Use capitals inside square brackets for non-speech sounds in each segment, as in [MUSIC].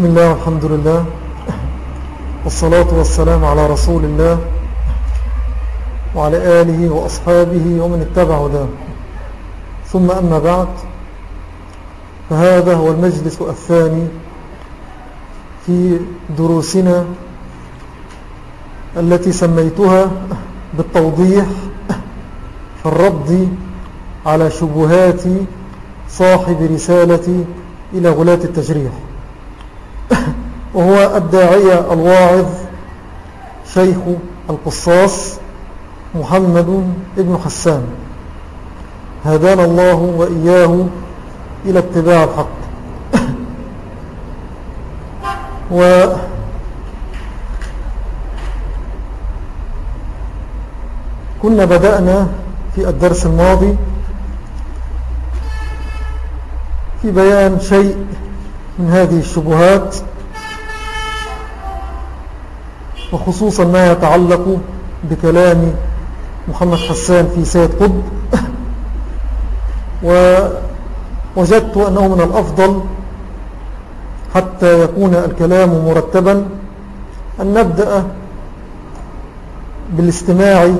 بسم الله والحمد لله. والصلاة والسلام على رسول الله وعلى آله وأصحابه ومن اتبع ده ثم أما بعد فهذا هو المجلس الثاني في دروسنا التي سميتها بالتوضيح في الرد على شبهات صاحب رسالة إلى غلاة التجريح. وهو الداعية الواعظ شيخ القصاص محمد ابن حسان. هدانا الله وإياه إلى اتباع الحق. [CLEARS THROAT] و كنا بدأنا في الدرس الماضي في بيان شيء من هذه الشبهات. وخصوصا ما يتعلق بكلام محمد حسان في سيد قطب. ووجدت أنه من الأفضل حتى يكون الكلام مرتبا أن نبدأ بالاستماع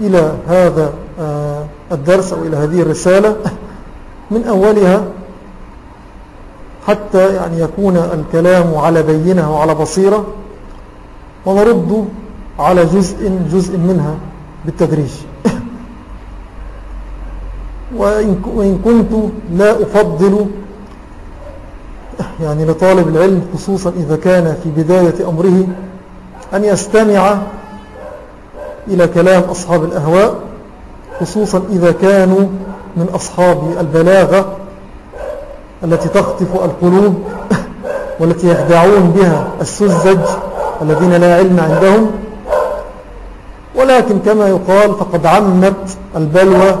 إلى هذا آه، الدرس أو إلى هذه الرسالة. من أولها حتى يعني يكون الكلام على بينة وعلى بصيرة. ونرد على جزء جزء منها بالتدريج. [COUGHS] وإن كنت لا أفضل يعني لطالب العلم خصوصا إذا كان في بداية أمره أن يستمع إلى كلام أصحاب الأهواء خصوصا إذا كانوا من أصحاب البلاغة التي تخطف القلوب [COUGHS] والتي يخدعون بها السذج الذين لا علم عندهم. ولكن كما يقال فقد عمت البلوى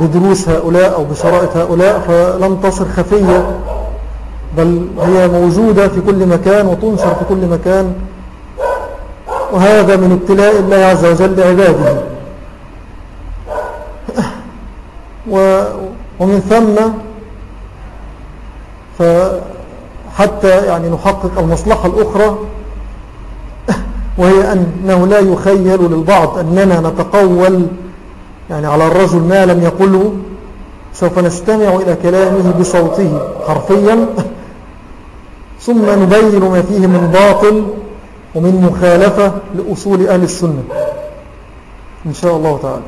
بدروس هؤلاء أو بشرائط هؤلاء فلم تصر خفية بل هي موجودة في كل مكان وتنشر في كل مكان. وهذا من ابتلاء الله عز وجل لعباده. ومن ثم فحتى يعني نحقق المصلحة الأخرى وهي أنه لا يخيل للبعض أننا نتقول يعني على الرجل ما لم يقله سوف نستمع إلى كلامه بصوته حرفيا ثم نبين ما فيه من باطل ومن مخالفة لأصول أهل السنة. إن شاء الله تعالى.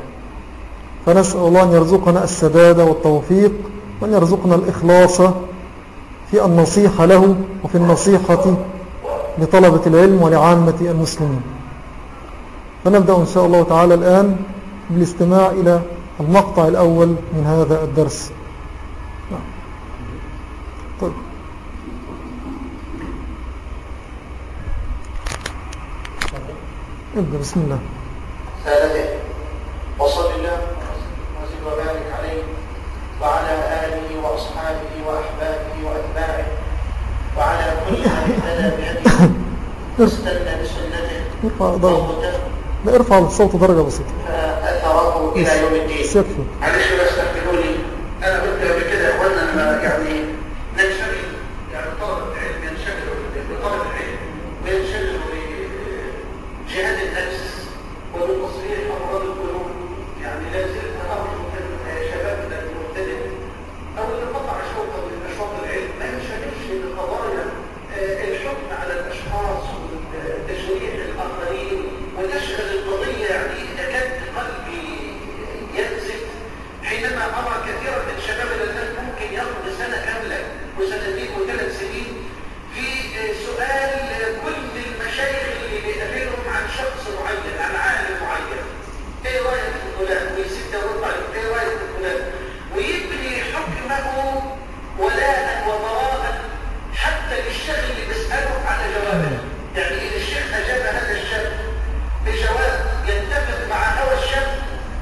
فنسأل الله أن يرزقنا السداد والتوفيق وأن يرزقنا الإخلاص في النصيحة له وفي النصيحة لطلبة العلم ولعامة المسلمين. فنبدأ إن شاء الله تعالى الآن بالاستماع إلى المقطع الأول من هذا الدرس. نعم. طيب. ابدأ بسم الله سادته وصل الله وزد وبارك عليه وعلى آله وأصحابه وأحبابه وأتباعه وعلى كل من اهتدى بهديه بسنته ارفع درجة لا ارفع الصوت درجة بسيطة. فأثره إلى يوم الدين. يكفي معلش بس تحكوا لي أنا قلت قبل كده يا إخوانا لما يعني ننشغل يعني طلبة العلم ينشغلوا بطلب العلم وينشغلوا بجهاد النفس وبتصريح أمراض القلوب يعني لا زلت أرجو من شبابنا المبتدئ أو اللي قطع شوطا من نشاط العلم ما ينشغلش بقضايا آه، الحكم على الأشخاص وتشريح الآخرين وتشغل القضية يعني يكاد قلبي ينزف حينما أرى كثيرا من شبابنا الآن ممكن يقضي سنة كاملة وسنتين وثلاث سنين في آه، سؤال آه، كل المشايخ اللي بيقابلهم عن شخص معين عن عالم معين إيه رايك في فلان ويسيب يرد عليه إيه رايك في فلان ويبني حكمه ولاء وبراء حتى للشيخ اللي بيساله على جوابه يعني ان الشيخ اجاب هذا الشاب بجواب يتفق مع هوى الشاب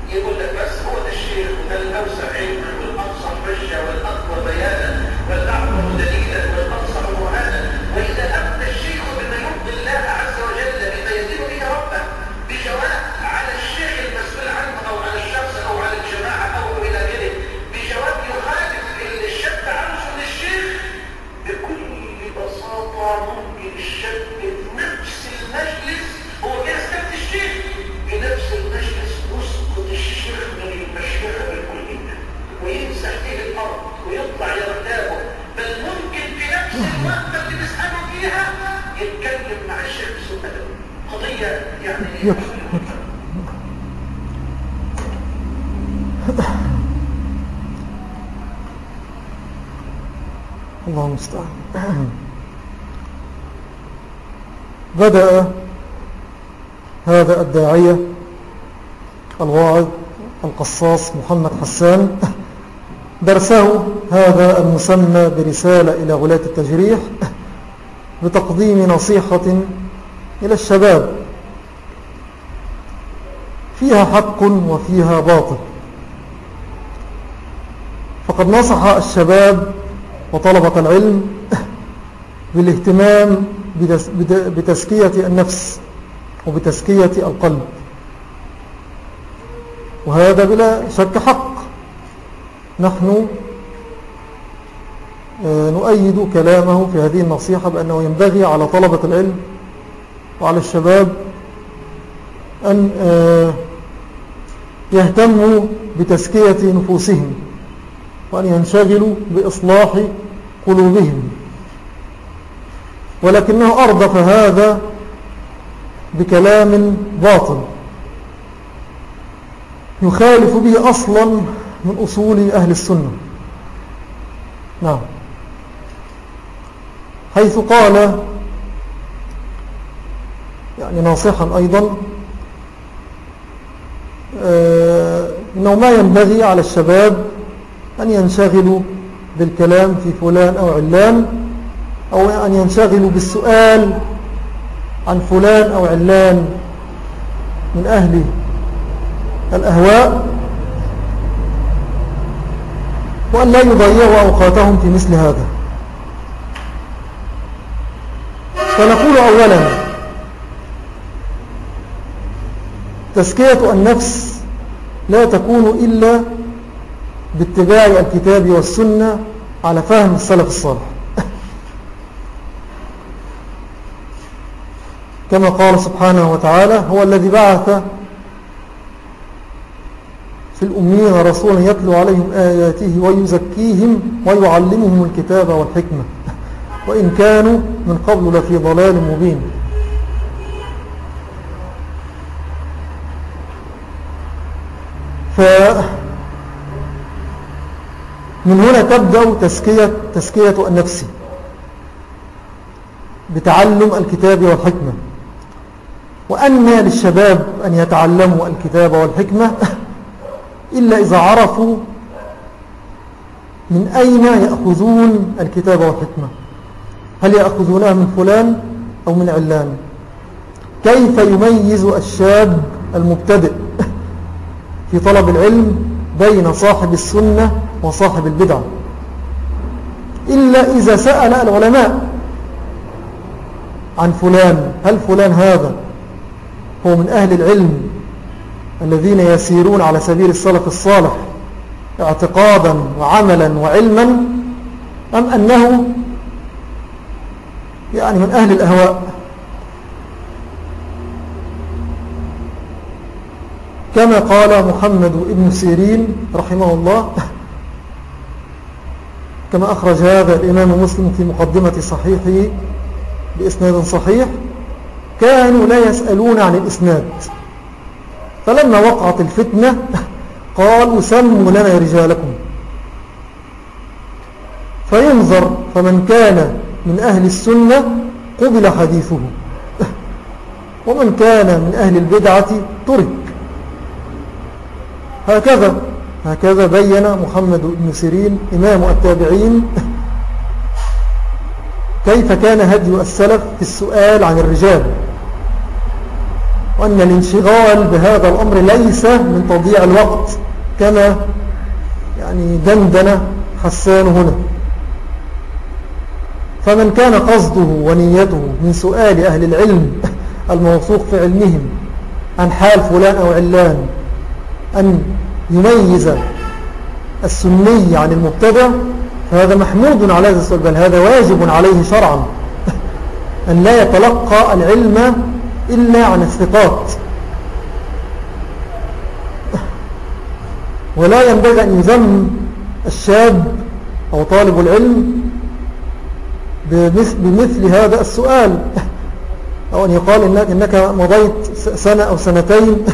يقول لك بس هو ده الشيخ وده الاوسع علما والانصح مشيا والاقوى بيانا والاعظم يكفي يكفي الله المستعان بدأ هذا الداعية الواعظ القصاص محمد حسان. درسه هذا المسمى برسالة إلى غلاة التجريح بتقديم نصيحة إلى الشباب. فيها حق وفيها باطل. فقد نصح الشباب وطلبة العلم بالاهتمام بتزكية النفس وبتزكية القلب. وهذا بلا شك حق. نحن آه، نؤيد كلامه في هذه النصيحة بأنه ينبغي على طلبة العلم وعلى الشباب أن آه، يهتموا بتزكية نفوسهم وأن ينشغلوا بإصلاح قلوبهم. ولكنه أردف هذا بكلام باطل. يخالف به أصلا من أصول أهل السنة. نعم. حيث قال يعني ناصحا أيضا آه، إنه ما ينبغي على الشباب أن ينشغلوا بالكلام في فلان أو علان أو أن ينشغلوا بالسؤال عن فلان أو علان من أهل الأهواء وأن لا يضيعوا أوقاتهم في مثل هذا. فنقول أولا تزكية النفس لا تكون إلا باتباع الكتاب والسنة على فهم السلف الصالح. كما قال سبحانه وتعالى هو الذي بعث في الأمين رسولا يتلو عليهم آياته ويزكيهم ويعلمهم الكتاب والحكمة. [LAUGHS] وإن كانوا من قبل لفي ضلال مبين. ف من هنا تبدأ تسكية, تسكية النفس بتعلم الكتاب والحكمة. وأن للشباب أن يتعلموا الكتاب والحكمة إلا إذا عرفوا من أين يأخذون الكتاب والحكمة. هل يأخذونها من فلان أو من علان؟ كيف يميز الشاب المبتدئ في طلب العلم بين صاحب السنة وصاحب البدعة إلا إذا سأل العلماء عن فلان هل فلان هذا؟ هو من أهل العلم الذين يسيرون على سبيل السلف الصالح اعتقادا وعملا وعلما أم أنه يعني من أهل الأهواء؟ كما قال محمد بن سيرين رحمه الله كما أخرج هذا الإمام مسلم في مقدمة صحيحه بإسناد صحيح كانوا لا يسألون عن الإسناد. فلما وقعت الفتنة قالوا سموا لنا رجالكم. فينظر فمن كان من أهل السنة قبل حديثه. ومن كان من أهل البدعة ترك. هكذا هكذا بين محمد بن سيرين إمام التابعين. كيف كان هدي السلف في السؤال عن الرجال؟ وأن الانشغال بهذا الأمر ليس من تضييع الوقت كما يعني دندن حسان هنا. فمن كان قصده ونيته من سؤال أهل العلم الموثوق في علمهم عن حال فلان أو علان أن يميز السني عن المبتدع فهذا محمود على هذا السؤال بل هذا واجب عليه شرعا. [LAUGHS] أن لا يتلقى العلم إلا عن الثقات. ولا ينبغي أن يذم الشاب أو طالب العلم بمثل, هذا السؤال. أو أن يقال إنك, مضيت سنة أو سنتين.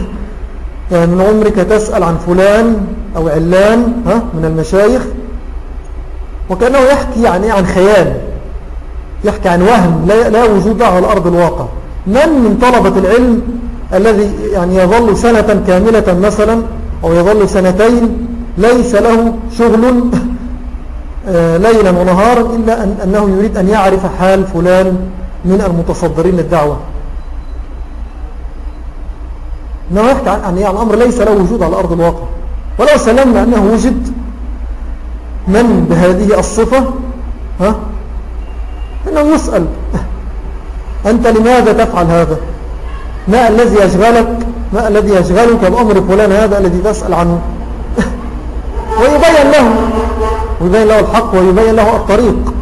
يعني من عمرك تسأل عن فلان أو علان ها من المشايخ وكأنه يحكي عن, إيه عن خيال يحكي عن وهم لا, لا وجود له على أرض الواقع. من من طلبة العلم الذي يعني يظل سنة كاملة مثلا أو يظل سنتين ليس له شغل آه، ليلا ونهارا إلا أن أنه يريد أن يعرف حال فلان من المتصدرين للدعوة. إنه يحكي عن يعني الأمر ليس له وجود على أرض الواقع. ولو سلمنا أنه وجد من بهذه الصفة ها؟ إنه يسأل. أنت لماذا تفعل هذا؟ ما الذي يشغلك؟ ما الذي يشغلك بأمر فلان هذا الذي تسأل عنه؟ [LAUGHS] ويبين له ويبين له الحق ويبين له الطريق.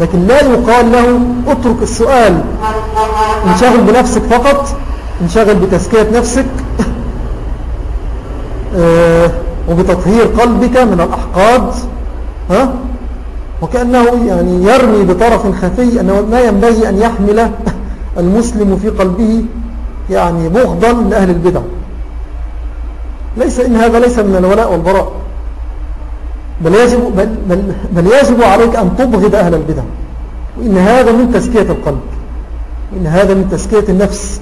لكن لا يقال له اترك السؤال. انشغل بنفسك فقط انشغل بتزكية نفسك. [LAUGHS] آه، وبتطهير قلبك من الأحقاد. ها؟ وكأنه يعني يرمي بطرف خفي أنه ما ينبغي أن يحمل المسلم في قلبه يعني بغضا لأهل البدع. ليس إن هذا ليس من الولاء والبراء. بل يجب, بل, بل, بل يجب عليك أن تبغض أهل البدع. وإن هذا من تزكية القلب. وإن هذا من تزكية النفس.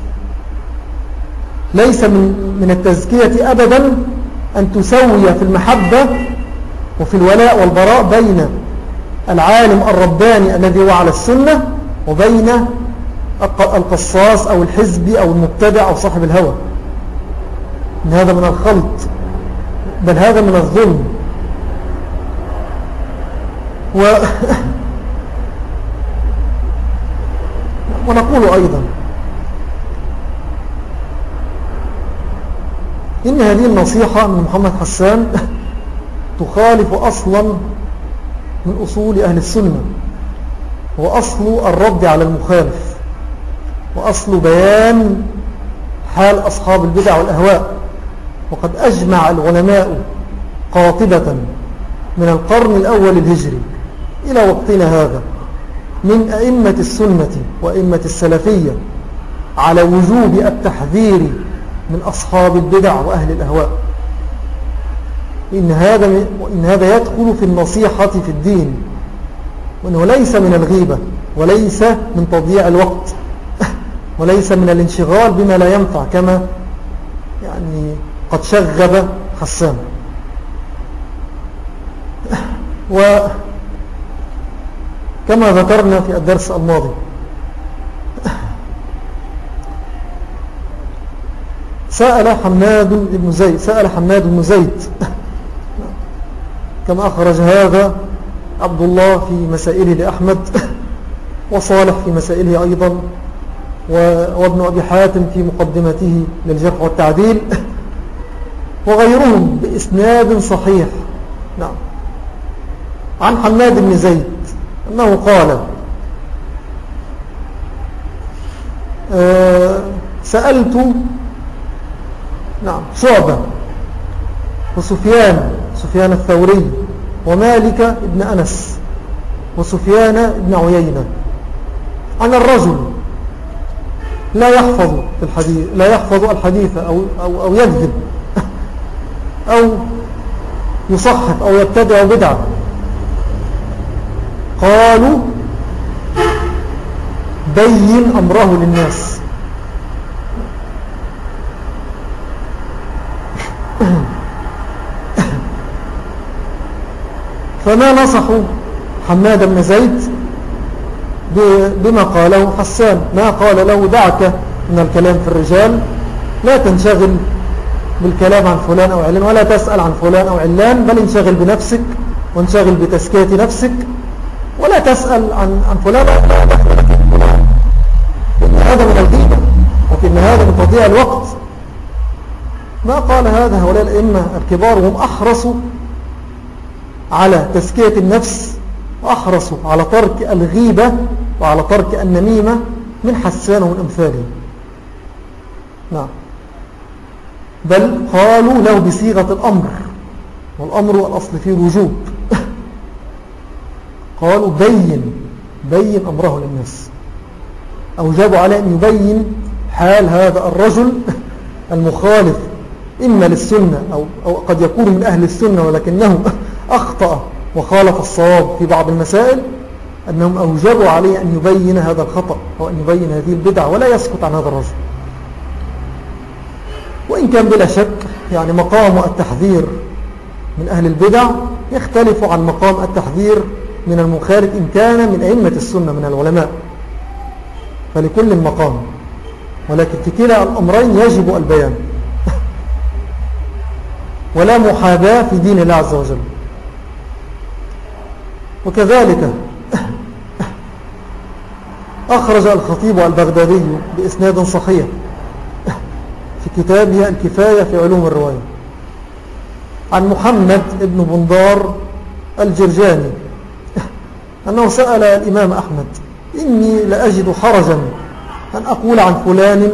ليس من, من التزكية أبدا أن تسوي في المحبة وفي الولاء والبراء بين العالم الرباني الذي هو على السنة وبين القصاص أو الحزبي أو المبتدع أو صاحب الهوى. إن هذا من الخلط بل هذا من الظلم. و [LAUGHS] ونقول أيضا إن هذه النصيحة من محمد حسان [LAUGHS] تخالف أصلا من أصول أهل السنة وأصل الرد على المخالف وأصل بيان حال أصحاب البدع والأهواء. وقد أجمع العلماء قاطبة من القرن الأول الهجري إلى وقتنا هذا من أئمة السنة وأئمة السلفية على وجوب التحذير من أصحاب البدع وأهل الأهواء. إن هذا, إن هذا يدخل في النصيحة في الدين. وأنه ليس من الغيبة وليس من تضييع الوقت [LAUGHS] وليس من الانشغال بما لا ينفع كما يعني قد شغب حسان [LAUGHS] وكما ذكرنا في الدرس الماضي. [LAUGHS] سأل حماد بن زيد سأل حماد بن زيد. كما أخرج هذا عبد الله في مسائله لأحمد وصالح في مسائله أيضا وابن أبي حاتم في مقدمته للجرح والتعديل وغيرهم بإسناد صحيح. نعم. عن حماد بن زيد أنه قال أه سألت نعم شعبة وسفيان سفيان الثوري ومالك ابن أنس وسفيان ابن عيينة. عن الرجل لا يحفظ الحديث لا يحفظ الحديث أو, أو, أو يكذب [LAUGHS] أو يصحف أو يبتدع بدعة. قالوا بين أمره للناس. فما نصحوا حماد بن زيد بما قاله حسان. ما قال له دعك من الكلام في الرجال؟ لا تنشغل بالكلام عن فلان أو علان ولا تسأل عن فلان أو علان بل انشغل بنفسك وانشغل بتزكية نفسك ولا تسأل عن, عن فلان. إن هذا من الغيبة وإن هذا من تضييع الوقت. ما قال هذا هؤلاء الأئمة الكبار وهم أحرصوا على تزكية النفس وأحرصوا على ترك الغيبة وعلى ترك النميمة من حسان ومن نعم. بل قالوا له بصيغة الأمر والأمر والأصل فيه وجوب [LAUGHS] قالوا بين بين أمره للناس. أوجبوا عليه أن يبين حال هذا الرجل [LAUGHS] المخالف إما للسنة أو, أو قد يكون من أهل السنة ولكنه أخطأ وخالف الصواب في بعض المسائل أنهم أوجبوا عليه أن يبين هذا الخطأ أو أن يبين هذه البدعة ولا يسكت عن هذا الرجل. وإن كان بلا شك يعني مقام التحذير من أهل البدع يختلف عن مقام التحذير من المخالف إن كان من أئمة السنة من العلماء. فلكل مقام. ولكن في كلا الأمرين يجب البيان. [LAUGHS] ولا محاباة في دين الله عز وجل. وكذلك أخرج الخطيب البغدادي بإسناد صحيح في كتابه الكفاية في علوم الرواية. عن محمد بن بندار الجرجاني أنه سأل الإمام أحمد إني لأجد حرجا أن أقول عن فلان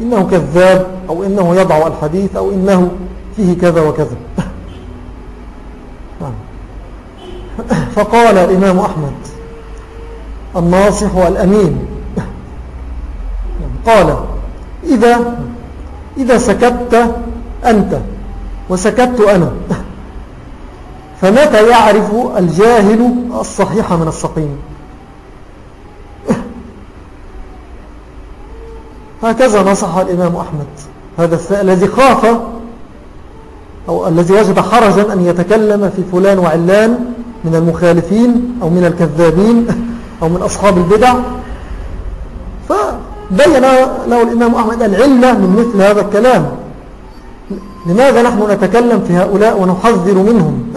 إنه كذاب أو إنه يضع الحديث أو إنه فيه كذا وكذا. فقال الإمام أحمد الناصح والأمين. قال إذا, إذا سكت أنت وسكت أنا فمتى يعرف الجاهل الصحيح من السقيم؟ هكذا نصح الإمام أحمد. هذا الذي خاف أو الذي وجد حرجا أن يتكلم في فلان وعلان من المخالفين أو من الكذابين أو من أصحاب البدع. فبين له الإمام أحمد العلة من مثل هذا الكلام. لماذا نحن نتكلم في هؤلاء ونحذر منهم؟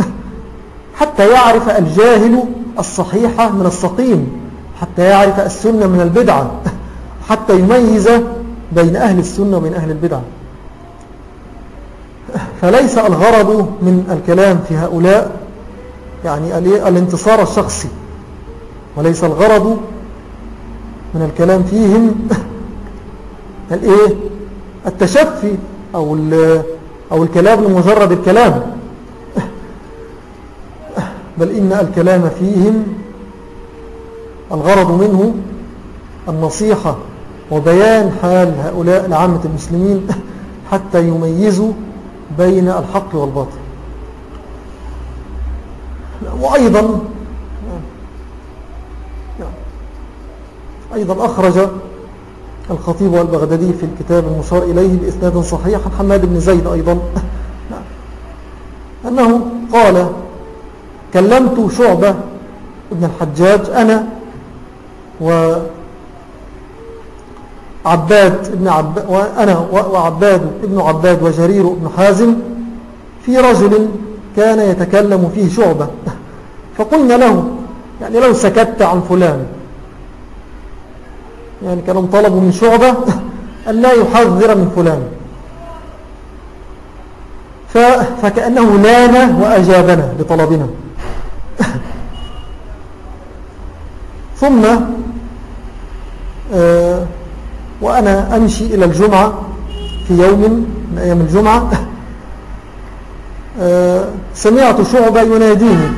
حتى يعرف الجاهل الصحيح من السقيم حتى يعرف السنة من البدعة حتى يميز بين أهل السنة وبين أهل البدعة. فليس الغرض من الكلام في هؤلاء يعني الانتصار الشخصي. وليس الغرض من الكلام فيهم [LAUGHS] الايه؟ التشفي أو, أو الكلام لمجرد الكلام. [LAUGHS] بل إن الكلام فيهم الغرض منه النصيحة وبيان حال هؤلاء لعامة المسلمين [LAUGHS] حتى يميزوا بين الحق والباطل. وأيضا أيضا أخرج الخطيب والبغدادي في الكتاب المشار إليه بإسناد صحيح عن حماد بن زيد أيضا. أنه قال كلمت شعبة ابن الحجاج أنا و عباد ابن عباد وأنا وعباد ابن عباد وجرير ابن حازم في رجل كان يتكلم فيه شعبة. فقلنا له يعني لو سكت عن فلان. يعني كانوا طلبوا من شعبة أن لا يحذر من فلان. فكأنه لأن وأجابنا لطلبنا. ثم آه وأنا أمشي إلى الجمعة في يوم من أيام الجمعة. سمعت شعبة يناديني.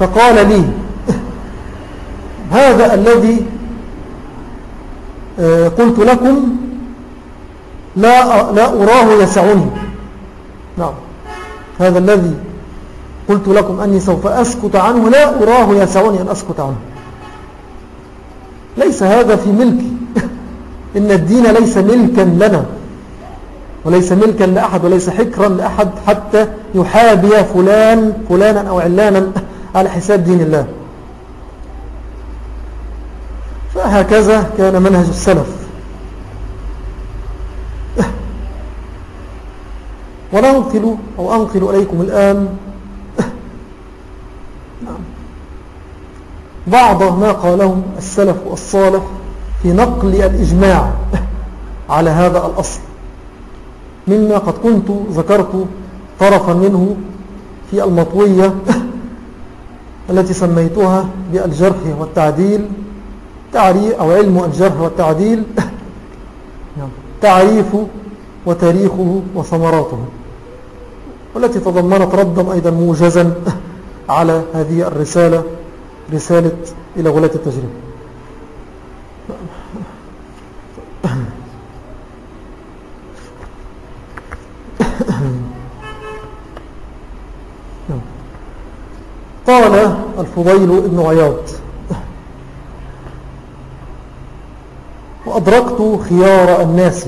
فقال لي هذا الذي آه، قلت لكم لا, لا أراه يسعني. نعم. هذا الذي قلت لكم أني سوف أسكت عنه لا أراه يسعني أن أسكت عنه. ليس هذا في ملكي. [LAUGHS] إن الدين ليس ملكا لنا. وليس ملكا لأحد وليس حكرا لأحد حتى يحابي فلان فلانا أو علانا على حساب دين الله. فهكذا كان منهج السلف. وننقل أو أنقل إليكم الآن بعض ما قاله السلف الصالح في نقل الإجماع على هذا الأصل. مما قد كنت ذكرت طرفا منه في المطوية [COUGHS] التي سميتها بالجرح والتعديل. أو علم الجرح والتعديل [COUGHS] تعريف وتاريخه وثمراته والتي تضمنت ردا أيضا موجزا [COUGHS] على هذه الرسالة رسالة إلى غلاة التجربة. قال الفضيل ابن عياض. وأدركت خيار الناس.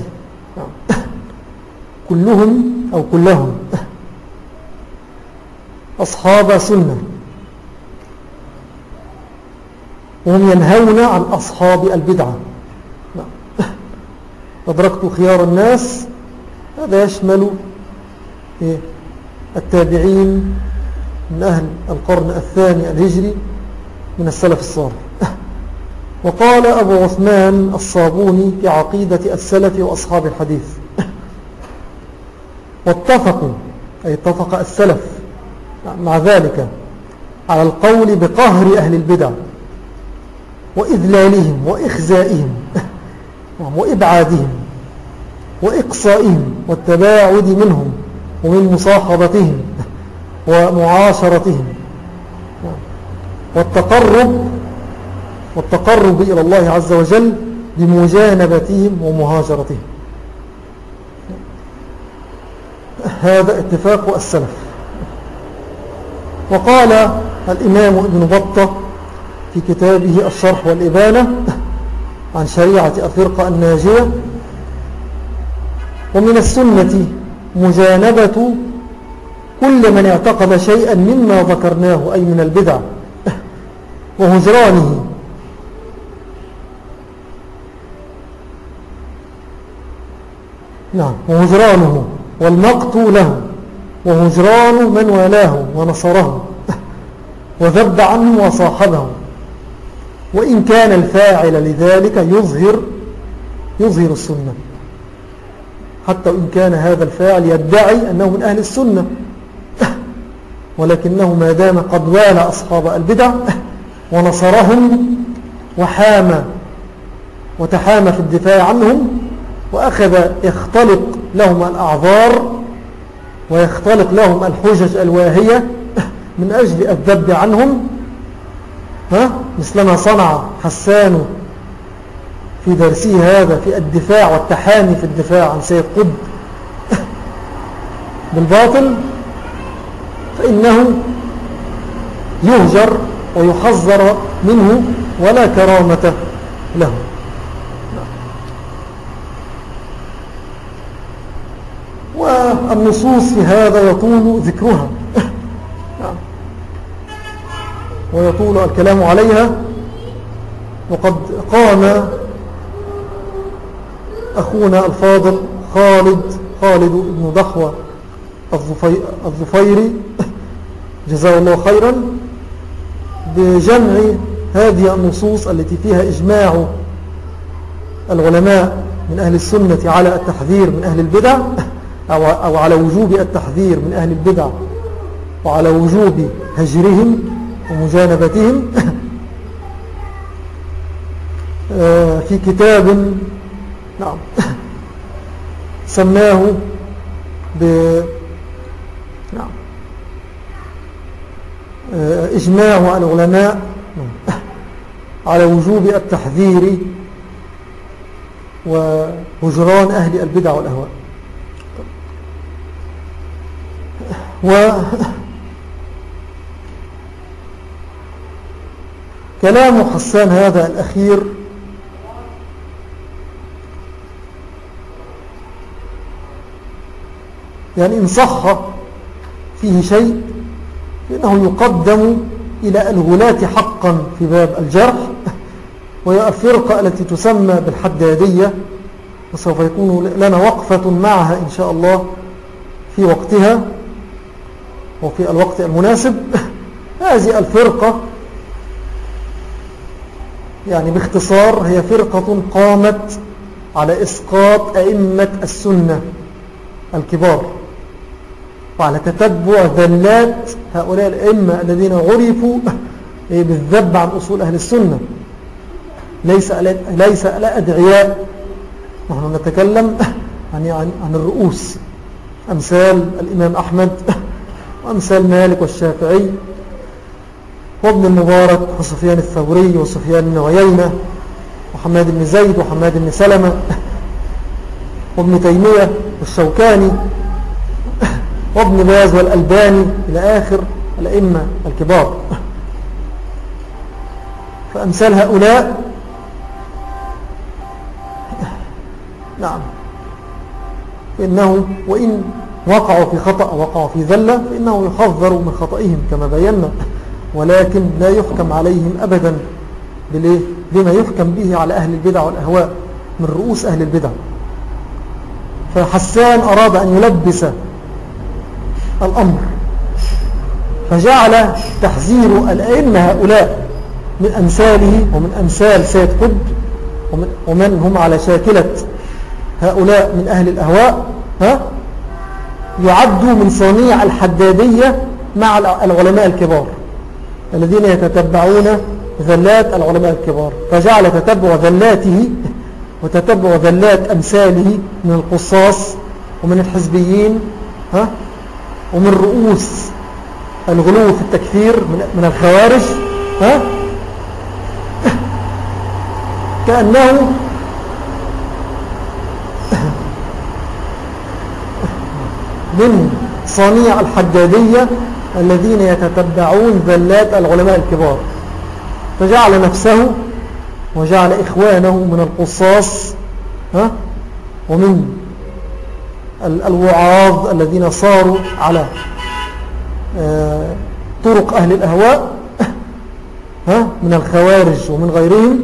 كلهم أو كلهم. أصحاب سنة. وهم ينهون عن أصحاب البدعة. أدركت خيار الناس. هذا يشمل إيه؟ التابعين من أهل القرن الثاني الهجري من السلف الصالح. وقال أبو عثمان الصابوني في عقيدة السلف وأصحاب الحديث. واتفقوا أي اتفق السلف مع ذلك على القول بقهر أهل البدع وإذلالهم وإخزائهم وإبعادهم وإقصائهم والتباعد منهم ومن مصاحبتهم. ومعاشرتهم والتقرب والتقرب إلى الله عز وجل بمجانبتهم ومهاجرتهم. هذا اتفاق السلف. وقال الإمام ابن بطة في كتابه الشرح والإبانة عن شريعة الفرقة الناجية ومن السنة مجانبة كل من اعتقد شيئا مما ذكرناه أي من البدع وهجرانه نعم وهجرانه والمقت له وهجران من والاه ونصره وذب عنه وصاحبه. وإن كان الفاعل لذلك يظهر يظهر السنة. حتى إن كان هذا الفاعل يدعي أنه من أهل السنة. ولكنه ما دام قد والى أصحاب البدع ونصرهم وحام وتحام في الدفاع عنهم وأخذ يختلق لهم الأعذار ويختلق لهم الحجج الواهية من أجل الذب عنهم. ها؟ مثلما صنع حسان في درسه هذا في الدفاع والتحامي في الدفاع عن سيد قطب. بالباطل فإنه يهجر ويحذر منه ولا كرامة له. والنصوص في هذا يطول ذكرها. ويطول الكلام عليها وقد قام أخونا الفاضل خالد خالد بن ضخوة الظفيري جزاه الله خيرا بجمع هذه النصوص التي فيها إجماع العلماء من أهل السنة على التحذير من أهل البدع أو على وجوب التحذير من أهل البدع وعلى وجوب هجرهم ومجانبتهم. آه، في كتاب نعم سماه ب نعم آه، إجماع العلماء على وجوب التحذير وهجران أهل البدع والأهواء. و كلام حسان هذا الأخير يعني إن صح فيه شيء فإنه يقدم إلى الغلاة حقا في باب الجرح وهي الفرقة التي تسمى بالحدادية وسوف يكون لنا وقفة معها إن شاء الله في وقتها وفي الوقت المناسب. هذه الفرقة يعني باختصار هي فرقة قامت على إسقاط أئمة السنة الكبار. وعلى تتبع ذلات هؤلاء الأئمة الذين عرفوا بالذب عن أصول أهل السنة. ليس ليس الأدعياء نحن نتكلم عن, عن الرؤوس. أمثال الإمام أحمد وأمثال مالك والشافعي وابن المبارك وسفيان الثوري وسفيان بن عيينة وحماد بن زيد وحماد بن سلمة وابن تيمية والشوكاني. وابن باز والألباني إلى آخر الأئمة الكبار. فأمثال هؤلاء نعم. إنه وإن وقعوا في خطأ وقعوا في ذلة فإنه يحذر من خطئهم كما بينا ولكن لا يحكم عليهم أبدا بما يحكم به على أهل البدع والأهواء من رؤوس أهل البدع. فحسان أراد أن يلبس الأمر. فجعل تحذير الأئمة هؤلاء من أمثاله ومن أمثال سيد قد ومن هم على شاكلة هؤلاء من أهل الأهواء ها؟ يعدوا من صنيع الحدادية مع العلماء الكبار الذين يتتبعون ذلات العلماء الكبار. فجعل تتبع ذلاته وتتبع ذلات أمثاله من القصاص ومن الحزبيين ها؟ ومن رؤوس الغلو في التكفير من الخوارج ها؟ كأنه من صنيع الحدادية الذين يتتبعون ذلات العلماء الكبار. فجعل نفسه وجعل إخوانه من القصاص ها؟ ومن الوعاظ الذين صاروا على آه، طرق أهل الأهواء [LAUGHS] من الخوارج ومن غيرهم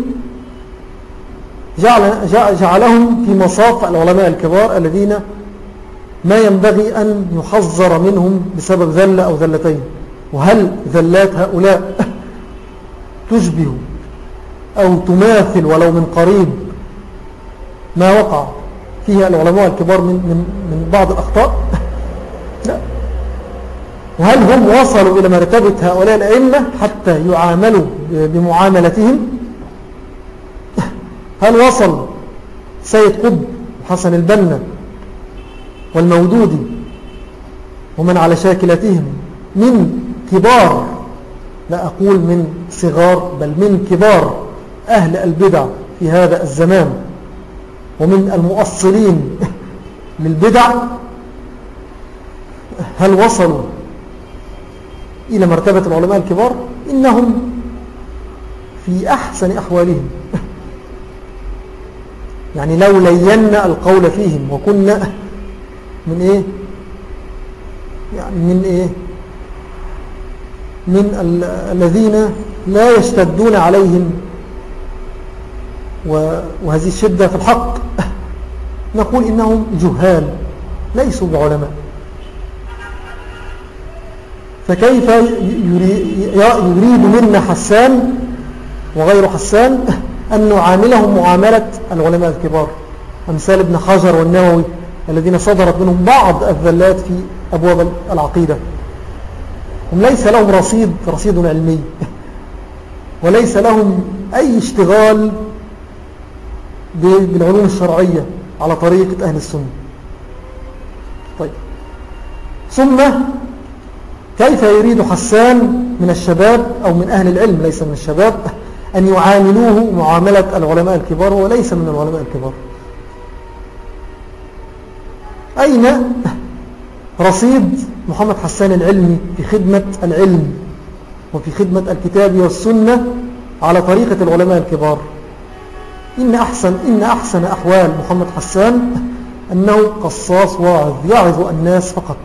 جعل جعلهم في مصاف العلماء الكبار الذين ما ينبغي أن يحذر منهم بسبب ذلة أو ذلتين. وهل ذلات هؤلاء [LAUGHS] تشبه أو تماثل ولو من قريب ما وقع؟ فيها العلماء الكبار من, من, من بعض الأخطاء. لا. وهل هم وصلوا إلى مرتبة هؤلاء الأئمة حتى يعاملوا بمعاملتهم؟ هل وصل سيد قطب حسن البنا والمودودي ومن على شاكلتهم من كبار؟ لا أقول من صغار بل من كبار أهل البدع في هذا الزمان. ومن المؤصلين للبدع هل وصلوا إلى مرتبة العلماء الكبار؟ إنهم في أحسن أحوالهم. يعني لو لينا القول فيهم وكنا من إيه؟ يعني من إيه؟ من الذين لا يشتدون عليهم. وهذه الشدة في الحق. نقول إنهم جهال ليسوا بعلماء. فكيف يريد منا حسان وغير حسان أن نعاملهم معاملة العلماء الكبار؟ أمثال ابن حجر والنووي الذين صدرت منهم بعض الذلات في أبواب العقيدة. هم ليس لهم رصيد رصيد علمي. وليس لهم أي اشتغال بالعلوم الشرعية. على طريقة أهل السنة. طيب. ثم كيف يريد حسان من الشباب أو من أهل العلم ليس من الشباب أن يعاملوه معاملة العلماء الكبار وليس من العلماء الكبار؟ أين رصيد محمد حسان العلمي في خدمة العلم وفي خدمة الكتاب والسنة على طريقة العلماء الكبار؟ إن أحسن, إن أحسن أحوال محمد حسان أنه قصاص واعظ يعظ الناس فقط.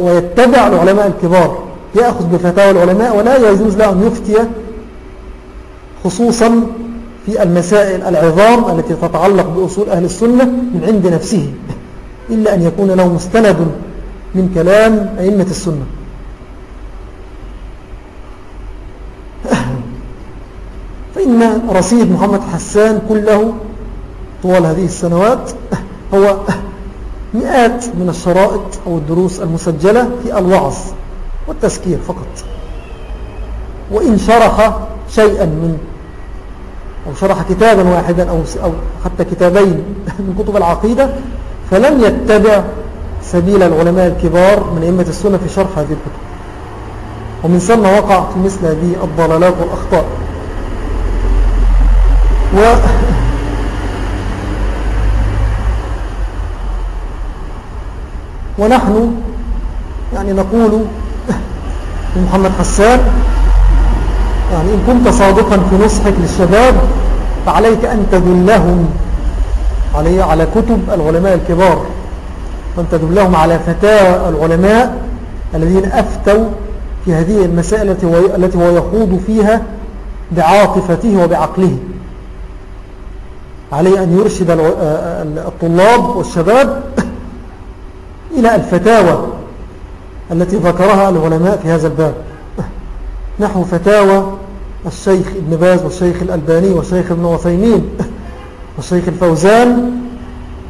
ويتبع العلماء الكبار يأخذ بفتاوى العلماء ولا يجوز له أن يفتي خصوصا في المسائل العظام التي تتعلق بأصول أهل السنة من عند نفسه إلا أن يكون له مستند من كلام أئمة السنة. فإن رصيد محمد حسان كله طوال هذه السنوات هو مئات من الشرائط أو الدروس المسجلة في الوعظ والتسكير فقط. وإن شرح شيئا من أو شرح كتابا واحدا أو, أو حتى كتابين من كتب العقيدة فلم يتبع سبيل العلماء الكبار من أئمة السنة في شرح هذه الكتب. ومن ثم وقع في مثل هذه الضلالات والأخطاء. و ونحن يعني نقول [LAUGHS] محمد حسان يعني إن كنت صادقا في نصحك للشباب فعليك أن تدلهم عليه على كتب العلماء الكبار. وأن تدلهم على فتاوى العلماء الذين أفتوا في هذه المسائل التي هو يخوض فيها بعاطفته وبعقله. عليه أن يرشد الطلاب والشباب إلى الفتاوى التي ذكرها العلماء في هذا الباب. نحو فتاوى الشيخ ابن باز والشيخ الألباني والشيخ ابن وثيمين والشيخ الفوزان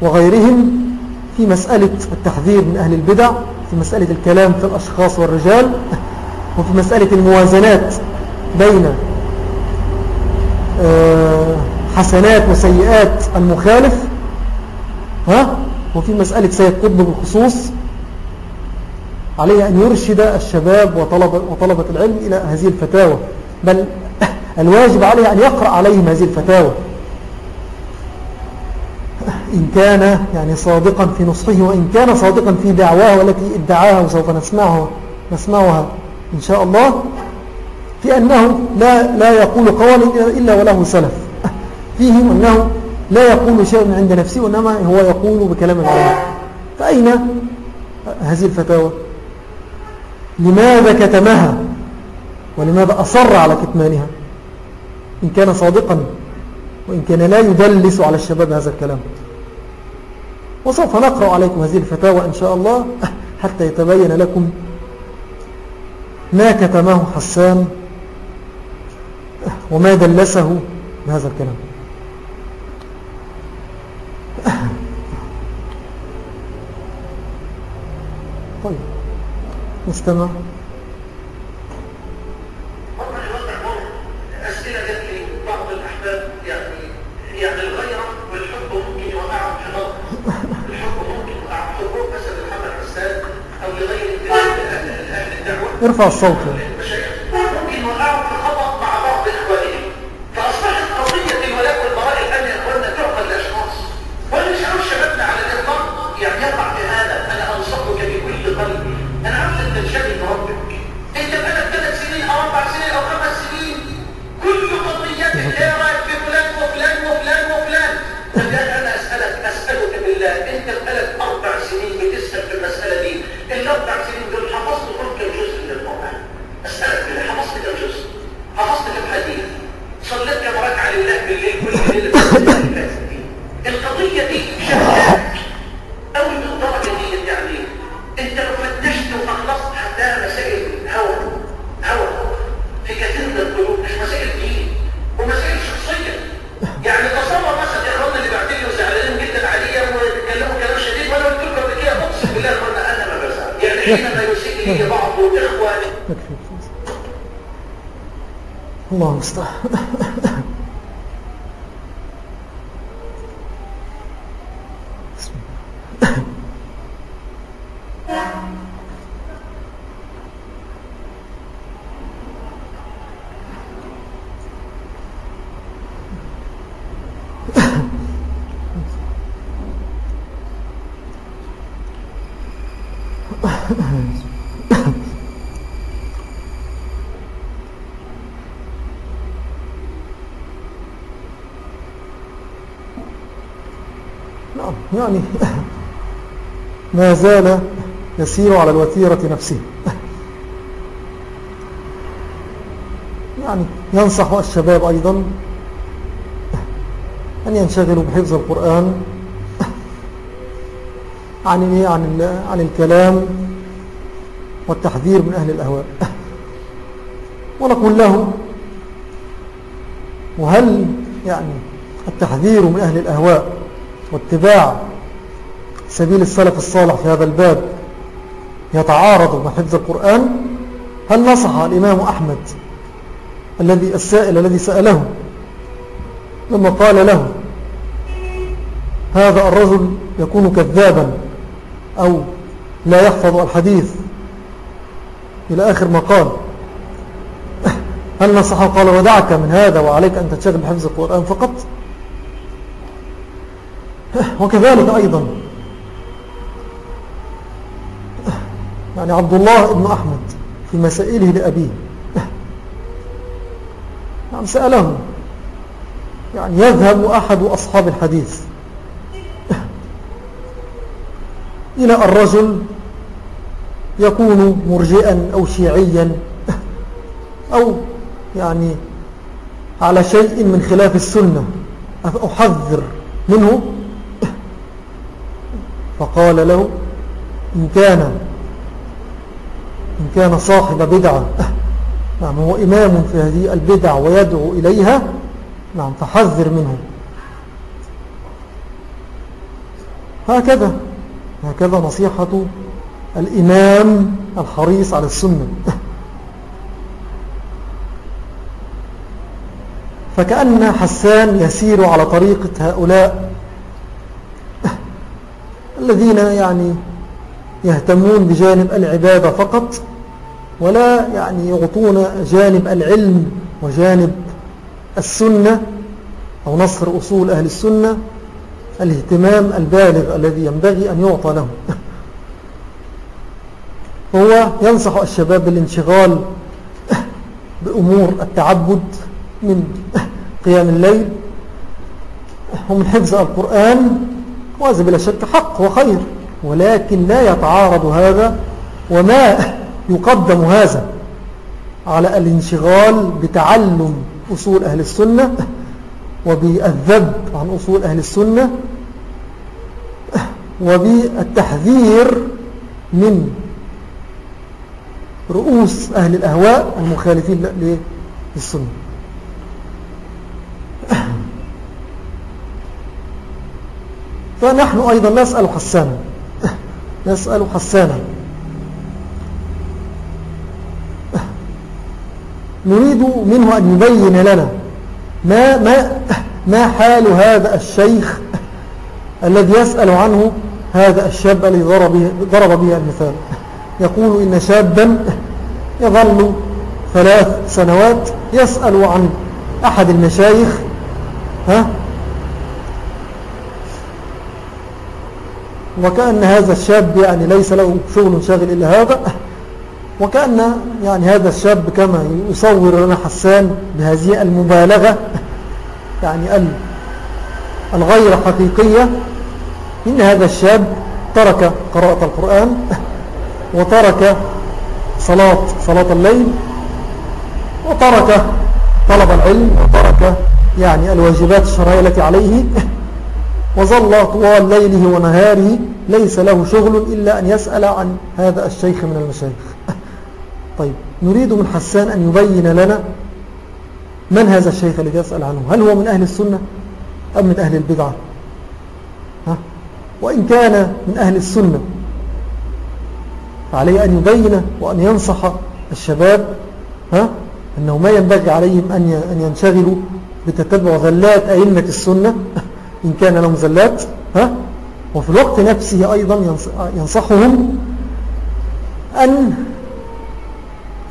وغيرهم في مسألة التحذير من أهل البدع في مسألة الكلام في الأشخاص والرجال وفي مسألة الموازنات بين آه، حسنات وسيئات المخالف ها؟ وفي مسألة سيد قطب بالخصوص عليه أن يرشد الشباب وطلبة, وطلبة العلم إلى هذه الفتاوى. بل [LAUGHS] الواجب عليه أن يقرأ عليهم هذه الفتاوى. إن كان يعني صادقا في نصحه وإن كان صادقا في دعواه والتي ادعاها وسوف نسمعها, نسمعها إن شاء الله في أنه لا, لا يقول قولا إلا وله سلف. فيه أنه لا يقول شيء عند نفسه وإنما هو يقول بكلام العلماء. فأين هذه الفتاوى؟ لماذا كتمها؟ ولماذا أصر على كتمانها؟ إن كان صادقا وإن كان لا يدلس على الشباب هذا الكلام. وسوف نقرأ عليكم هذه الفتاوى إن شاء الله [LAUGHS] حتى يتبين لكم ما كتمه حسان وما دلسه بهذا الكلام. طيب. نستمع ارفع الصوت ممكن يوقعوا في خطأ مع بعض إخوانهم فأصبحت قضية الولاء والبراء الآن يا إخواننا تعقل لأشخاص وأنا مش عاوز شبابنا على الإطلاق يعني يقع في هذا أنا أنصحك بكل قلبي أنا عاوز أن تنشغل بربك أنت بقالك ثلاث سنين أو أربع سنين أو خمس سنين كل قضيتك يا رايك في فلان وفلان وفلان وفلان فالآن أنا أسألك أسألك بالله أنت بقالك أربع سنين بتسأل في المسألة دي الأربع سنين دول حفظت كل كم جزء من القرآن أسألك بالله حفظت كم جزء حفظت كم حديث صليت كم ركعة لله بالليل كل القضية دي شغالك أو بالدرجة دي يعني أنت لو فتشت وأخلصت هتلاقي مسائل هوى هوى في كثير من القلوب مش مسائل دين ومسائل شخصية. يعني تصور مثلا يا اخوانا اللي بعتين وزعلانين جدا عليا وبيتكلموا كلام شديد وأنا قلت لكم أقسم بالله أنا ما بزعل. يعني حينما يسيء لي بعض إخواني. الله المستعان. يعني [LAUGHS] ما زال يسير على الوتيرة نفسه. [LAUGHS] يعني ينصح الشباب أيضا أن ينشغلوا بحفظ القرآن. [LAUGHS] عن عن عن الكلام والتحذير من أهل الأهواء. ونقول له وهل يعني التحذير من أهل الأهواء واتباع سبيل السلف الصالح في هذا الباب يتعارض مع حفظ القرآن هل نصح الإمام أحمد الذي السائل الذي سأله لما قال له هذا الرجل يكون كذابا أو لا يحفظ الحديث؟ إلى آخر ما قال هل نصحه قال ودعك من هذا وعليك أن تتشغل بحفظ القرآن فقط؟ [LAUGHS] وكذلك أيضا. يعني عبد الله بن أحمد في مسائله لأبيه. [LAUGHS] نعم سأله يعني يذهب أحد أصحاب الحديث. [LAUGHS] إلى الرجل يكون مرجئا أو شيعيا. أو يعني على شيء من خلاف السنة. أحذر منه. فقال له إن كان إن كان صاحب بدعة نعم هو إمام في هذه البدع ويدعو إليها نعم فحذر منه. هكذا هكذا نصيحة الإمام الحريص على السنة. فكأن حسان يسير على طريقة هؤلاء. الذين يعني يهتمون بجانب العبادة فقط ولا يعني يغطون جانب العلم وجانب السنة أو نصر أصول أهل السنة الاهتمام البالغ الذي ينبغي أن يعطى له [LAUGHS] هو ينصح الشباب بالانشغال بأمور التعبد من قيام الليل ومن حفظ القرآن وهذا بلا شك حق وخير ولكن لا يتعارض هذا وما يقدم هذا على الانشغال بتعلم أصول أهل السنة وبالذب عن أصول أهل السنة وبالتحذير من رؤوس أهل الأهواء المخالفين للسنة. فنحن أيضا نسأل حسانا. نسأل حسانا. نريد منه أن يبين لنا ما, ما, ما حال هذا الشيخ الذي يسأل عنه هذا الشاب الذي ضرب به, ضرب به المثال. يقول إن شابا يظل ثلاث سنوات يسأل عن أحد المشايخ ها وكأن هذا الشاب يعني ليس له شغل شاغل إلا هذا. وكأن يعني هذا الشاب كما يصور لنا حسان بهذه المبالغة يعني الغير حقيقية إن هذا الشاب ترك قراءة القرآن وترك صلاة صلاة الليل وترك طلب العلم وترك يعني الواجبات الشرعية التي عليه. وظل طوال ليله ونهاره ليس له شغل إلا أن يسأل عن هذا الشيخ من المشايخ [LAUGHS] طيب نريد من حسان أن يبين لنا من هذا الشيخ الذي يسأل عنه هل هو من أهل السنة أم من أهل البدعة ها؟ وإن كان من أهل السنة فعليه أن يبين وأن ينصح الشباب ها؟ أنه ما ينبغي عليهم أن ينشغلوا بتتبع ذلات أئمة السنة [LAUGHS] إن كان لهم زلات ها؟ وفي الوقت نفسه أيضا ينصحهم أن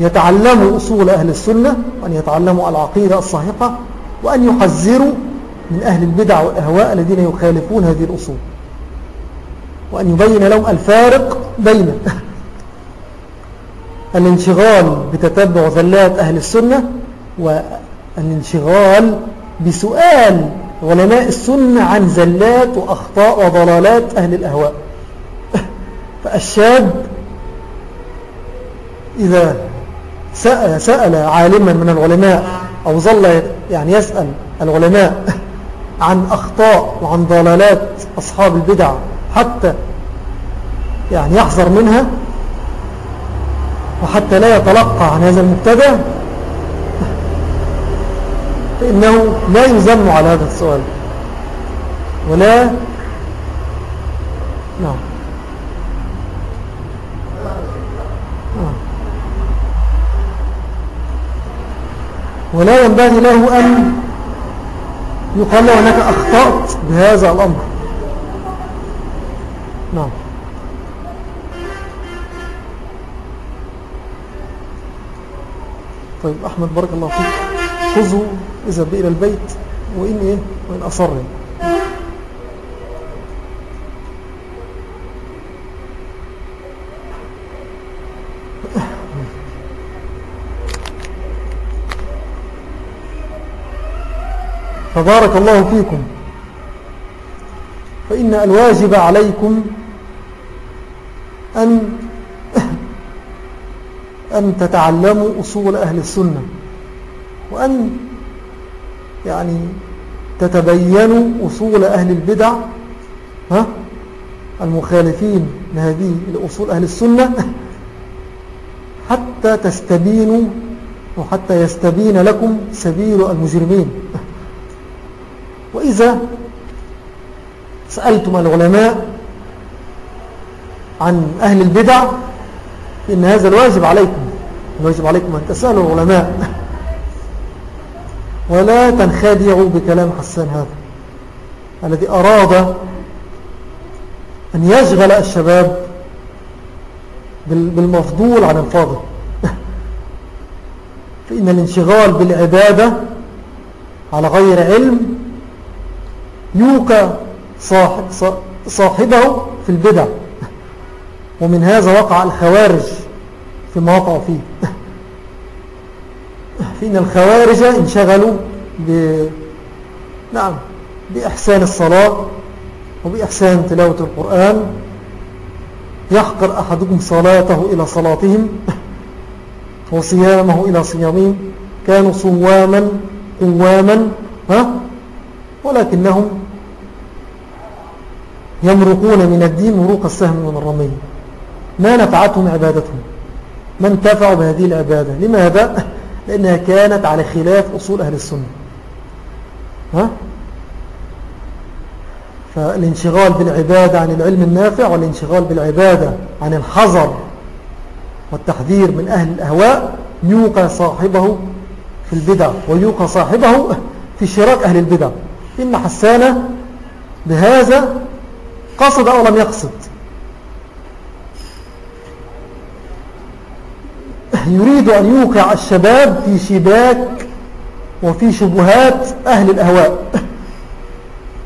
يتعلموا أصول أهل السنة وأن يتعلموا العقيدة الصحيحة وأن يحذروا من أهل البدع والأهواء الذين يخالفون هذه الأصول وأن يبين لهم الفارق بين [LAUGHS] الانشغال بتتبع ذلات أهل السنة والانشغال بسؤال علماء السنة عن زلات وأخطاء وضلالات أهل الأهواء. فالشاب إذا سأل, سأل عالما من العلماء أو ظل يعني يسأل العلماء عن أخطاء وعن ضلالات أصحاب البدع حتى يعني يحذر منها وحتى لا يتلقى عن هذا المبتدع فإنه لا يزم على هذا السؤال. ولا نعم. ولا ينبغي له أن يقال له أنك أخطأت بهذا الأمر. نعم. طيب أحمد بارك الله فيك. خذوا. اذهب إلى البيت وإن إيه؟ وإن أصر فبارك الله فيكم. فإن الواجب عليكم أن أن تتعلموا أصول أهل السنة وأن يعني تتبينوا أصول أهل البدع ها؟ المخالفين لهذه الأصول أهل السنة حتى تستبينوا وحتى يستبين لكم سبيل المجرمين. وإذا سألتم العلماء عن أهل البدع إن هذا الواجب عليكم الواجب عليكم أن تسألوا العلماء. ولا تنخدعوا بكلام حسان هذا. الذي أراد أن يشغل الشباب بالمفضول عن الفاضل. [LAUGHS] فإن الانشغال بالعبادة على غير علم يوكى صاحبه في البدع. [LAUGHS] ومن هذا وقع الخوارج في مواقع فيه. [LAUGHS] فإن الخوارج انشغلوا ب... نعم بإحسان الصلاة وبإحسان تلاوة القرآن. يحقر أحدكم صلاته إلى صلاتهم وصيامه إلى صيامهم. كانوا صواما قواما ها؟ ولكنهم يمرقون من الدين مروق السهم من الرمي ما نفعتهم عبادتهم؟ ما انتفعوا بهذه العبادة؟ لماذا؟ لأنها كانت على خلاف أصول أهل السنة. ها؟ فالانشغال بالعبادة عن العلم النافع والانشغال بالعبادة عن الحذر والتحذير من أهل الأهواء يوقع صاحبه في البدع ويوقع صاحبه في شراك أهل البدع. إن حسان بهذا قصد أو لم يقصد. يريد أن يوقع الشباب في شباك وفي شبهات أهل الأهواء.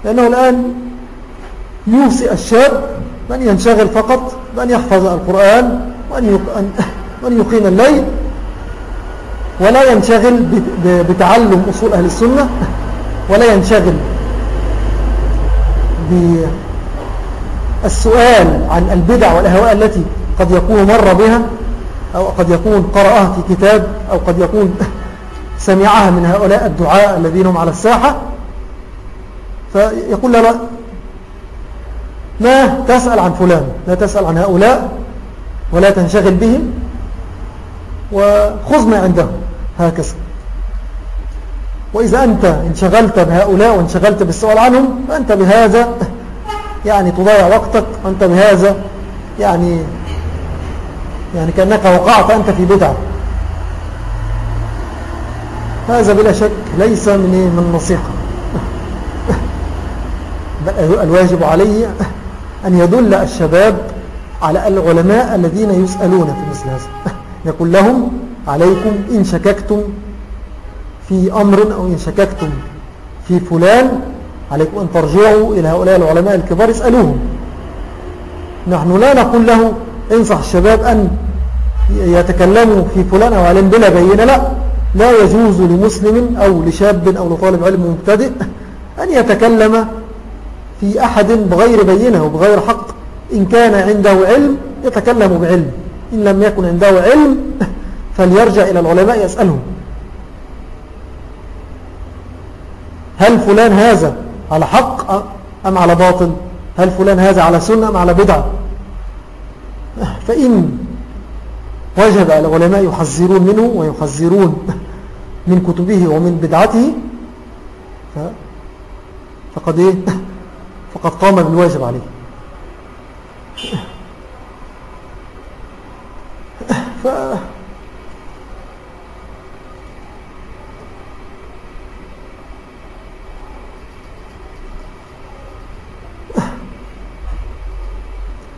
لأنه الآن يوصي الشاب من ينشغل فقط بأن يحفظ القرآن وأن [LAUGHS] يقيم الليل ولا ينشغل بتعلم أصول أهل السنة ولا ينشغل بالسؤال عن البدع والأهواء التي قد يكون مر بها. أو قد يكون قرأها في كتاب أو قد يكون سمعها من هؤلاء الدعاء الذين هم على الساحة فيقول لا ما تسأل عن فلان لا تسأل عن هؤلاء ولا تنشغل بهم وخذ ما عندهم هكذا. وإذا أنت انشغلت بهؤلاء وانشغلت بالسؤال عنهم فأنت بهذا يعني تضيع وقتك وأنت بهذا يعني يعني كأنك وقعت أنت في بدعة. هذا بلا شك ليس من؟ من نصيحة. الواجب عليه أن يدل الشباب على العلماء الذين يسألون في مثل هذا. يقول لهم عليكم إن شككتم في أمر أو إن شككتم في فلان عليكم أن ترجعوا إلى هؤلاء العلماء الكبار اسألوهم نحن لا نقول له انصح الشباب أن يتكلموا في فلان أو علم بلا بينة لا لا يجوز لمسلم أو لشاب أو لطالب علم مبتدئ أن يتكلم في أحد بغير بينة وبغير حق. إن كان عنده علم يتكلم بعلم إن لم يكن عنده علم فليرجع إلى العلماء يسألهم. هل فلان هذا على حق أم على باطل؟ هل فلان هذا على سنة أم على بدعة؟ فإن وجب العلماء يحذرون منه ويحذرون من كتبه ومن بدعته فقد, إيه؟ فقد قام بالواجب عليه ف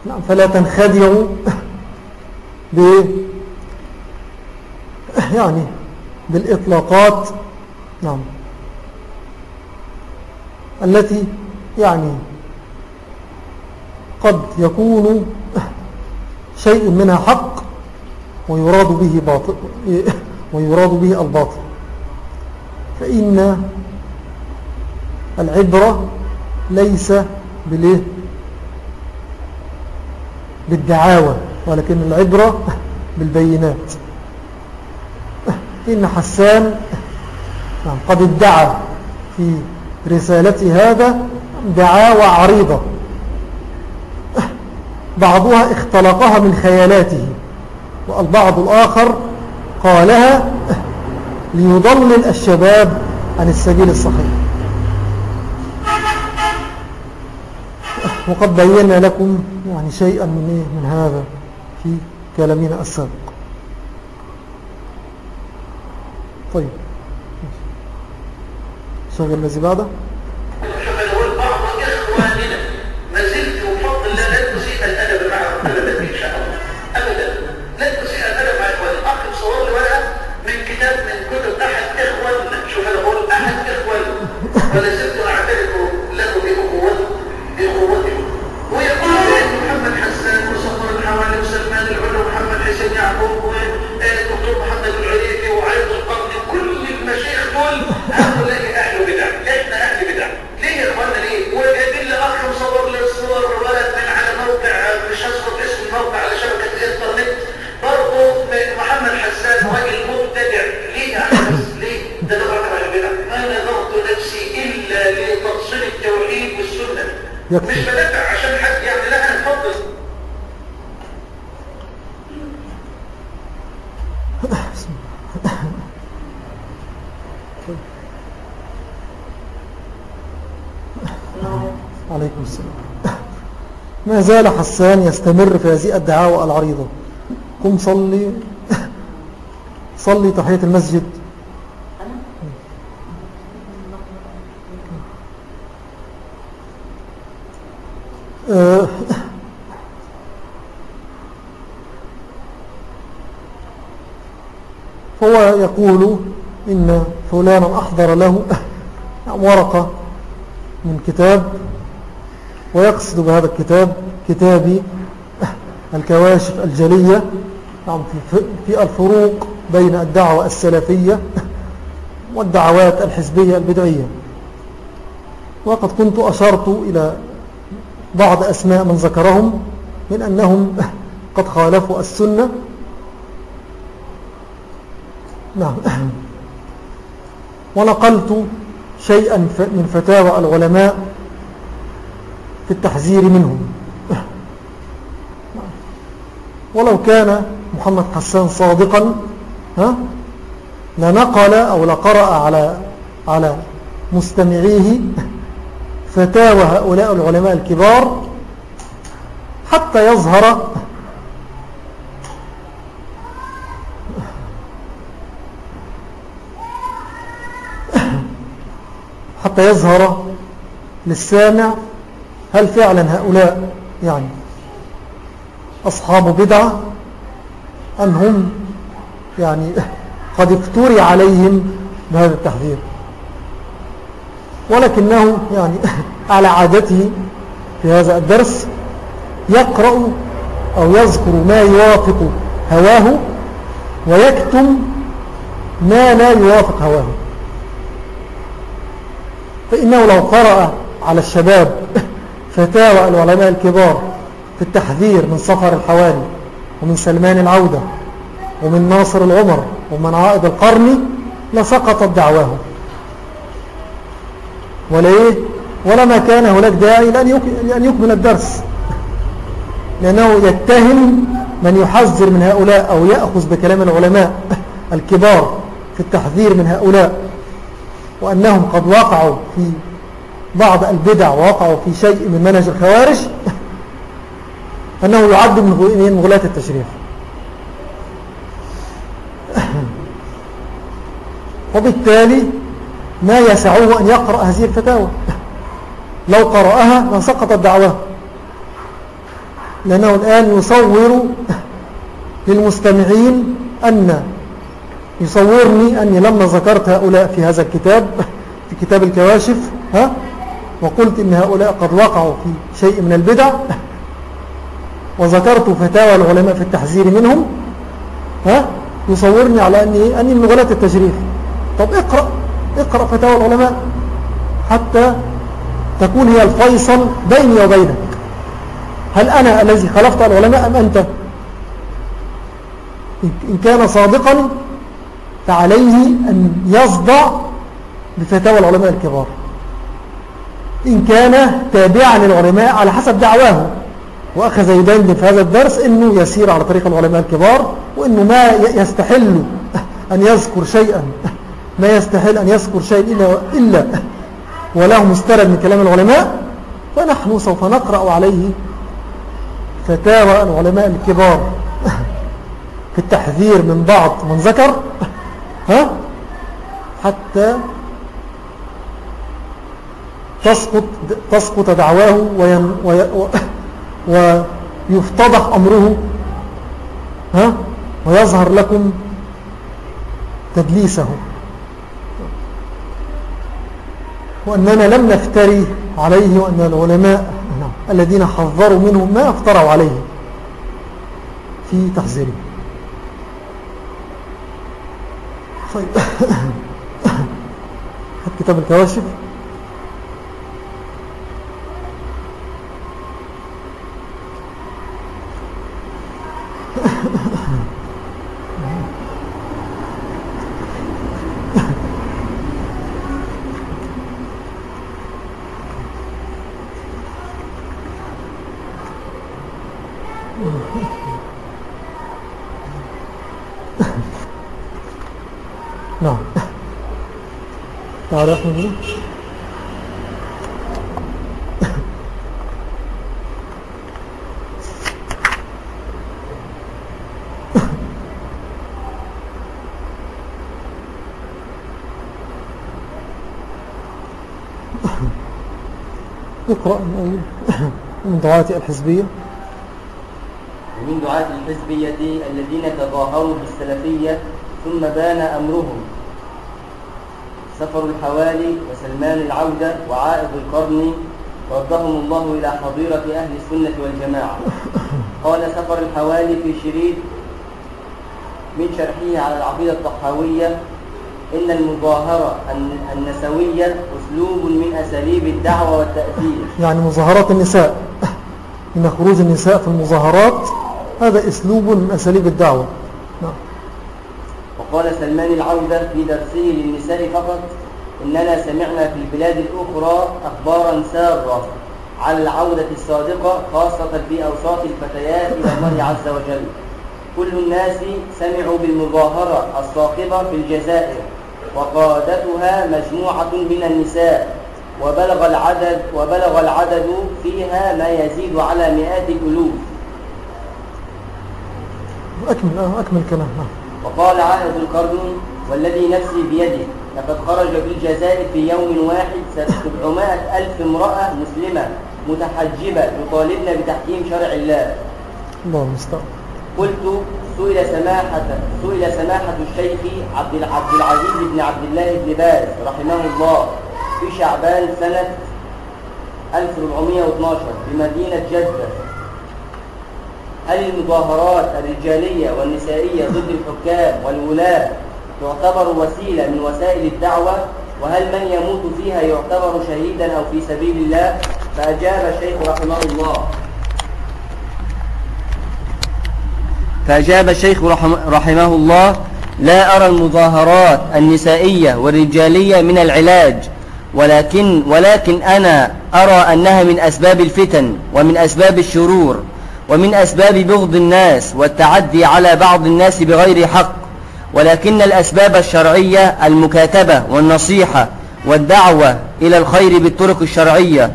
نعم فلا تنخدعوا ب يعني بالإطلاقات نعم التي يعني قد يكون شيء منها حق ويراد به باطل ويراد به الباطل. فإن العبرة ليس بالايه بالدعاوى ولكن العبرة بالبينات. إن حسان نعم، قد ادعى في رسالته هذا دعاوى عريضة بعضها اختلقها من خيالاته والبعض الآخر قالها ليضلل الشباب عن السبيل الصحيح. وقد بينا لكم يعني شيئا من, إيه؟ من هذا في كلامنا السابق. طيب. شغل الذي بعده. دول هؤلاء أهل بدع إحنا أهل بدع ليه يا اخوانا ليه؟ وجايبين لي اخ مصور لي الصور ولد من على موقع مش هذكر اسم الموقع على شبكة الإنترنت. برضه محمد حسان راجل مبتدع. ليه يا احمد ليه؟ ده ده راجل بدع أنا ضغط نفسي إلا لتفصيل التوحيد والسنة. يكفي. مش بدافع عشان حد يعني لا نفضل عليكم السلام ما زال حسان يستمر في هذه الدعاوى العريضة. قم صلي. صلي تحية المسجد. آه، فهو يقول إن فلانا أحضر له ورقة من كتاب ويقصد بهذا الكتاب كتابي الكواشف الجلية نعم، في- الفروق بين الدعوة السلفية والدعوات الحزبية البدعية. وقد كنت أشرت إلى بعض أسماء من ذكرهم من أنهم قد خالفوا السنة. نعم. ونقلت شيئا من فتاوى العلماء في التحذير منهم. ولو كان محمد حسان صادقا ها لنقل أو لقرأ على على مستمعيه فتاوى هؤلاء العلماء الكبار حتى يظهر حتى يظهر للسامع هل فعلا هؤلاء يعني أصحاب بدعة أم هم يعني قد افتري عليهم بهذا التحذير. ولكنه يعني على عادته في هذا الدرس يقرأ أو يذكر ما يوافق هواه ويكتم ما لا يوافق هواه. فإنه لو قرأ على الشباب فتاوى العلماء الكبار في التحذير من سفر الحوالي ومن سلمان العودة ومن ناصر العمر ومن عائد القرن لسقطت دعواه ولا إيه؟ ولما كان هناك داعي لأن يكمل الدرس. لأنه يتهم من يحذر من هؤلاء أو يأخذ بكلام العلماء الكبار في التحذير من هؤلاء. وأنهم قد وقعوا في بعض البدع ووقعوا في شيء من منهج الخوارج. أنه يعد من مغلاة التشريف. [CLEARS THROAT] وبالتالي ما يسعه أن يقرأ هذه الفتاوى. [LAUGHS] لو قرأها لسقطت دعواه. لأنه الآن يصور [LAUGHS] للمستمعين أن يصورني أني لما ذكرت هؤلاء في هذا الكتاب [LAUGHS] في كتاب الكواشف ها؟ وقلت إن هؤلاء قد وقعوا في شيء من البدع. وذكرت فتاوى العلماء في التحذير منهم ها؟ يصورني على أني, أني من غلاة التشريف طب اقرأ اقرأ فتاوى العلماء حتى تكون هي الفيصل بيني وبينك. هل أنا الذي خلفت العلماء أم أنت؟ إن كان صادقا فعليه أن يصدع بفتاوى العلماء الكبار. إن كان تابعا للعلماء على حسب دعواه. وأخذ يدندن في هذا الدرس أنه يسير على طريق العلماء الكبار وأنه ما يستحل أن يذكر شيئا. ما يستحل أن يذكر شيئا إلا, إلا وله مسترد من كلام العلماء فنحن سوف نقرأ عليه فتاوى العلماء الكبار في التحذير من بعض من ذكر ها؟ حتى تسقط, تسقط دعواه وين ويفتضح أمره ها؟ ويظهر لكم تدليسه. وأننا لم نفتري عليه وأن العلماء الذين حذروا منه ما افتروا عليه في تحذيره. طيب. [COUGHS] كتاب الكواشف نعم منه اقرأ من دعاة الحزبية. ومن دعاة الحزبية الذين تظاهروا بالسلفية ثم بان أمرهم. سفر الحوالي وسلمان العودة وعائد القرن ردهم الله إلى حضيرة أهل السنة والجماعة. قال سفر الحوالي في شريط من شرحه على العقيدة الطحاوية إن المظاهرة النسوية أسلوب من أساليب الدعوة والتأثير. يعني مظاهرات النساء. إن خروج النساء في المظاهرات هذا أسلوب من أساليب الدعوة. نعم. وقال سلمان العودة في درسه للنساء فقط إننا سمعنا في البلاد الأخرى أخبارا سارة على العودة الصادقة خاصة في أوساط الفتيات إلى الله عز وجل. كل الناس سمعوا بالمظاهرة الصاخبة في الجزائر وقادتها مجموعة من النساء وبلغ العدد وبلغ العدد فيها ما يزيد على مئات الألوف. أكمل أكمل كلام. نعم. وقال عائد القرن والذي نفسي بيده لقد خرج في الجزائر في يوم واحد 700 ألف امرأة مسلمة متحجبة يطالبن بتحكيم شرع الله. الله المستعان قلت سئل سماحة سئل سماحة الشيخ عبد عبد العزيز بن عبد الله بن باز رحمه الله في شعبان سنة 1412 بمدينة جدة. المظاهرات الرجالية والنسائية ضد الحكام والولاة تعتبر وسيلة من وسائل الدعوة وهل من يموت فيها يعتبر شهيدا أو في سبيل الله؟ فأجاب الشيخ رحمه الله. فأجاب الشيخ رحمه الله لا أرى المظاهرات النسائية والرجالية من العلاج ولكن, ولكن أنا أرى أنها من أسباب الفتن ومن أسباب الشرور. ومن أسباب بغض الناس والتعدي على بعض الناس بغير حق ولكن الأسباب الشرعية المكاتبة والنصيحة والدعوة إلى الخير بالطرق الشرعية.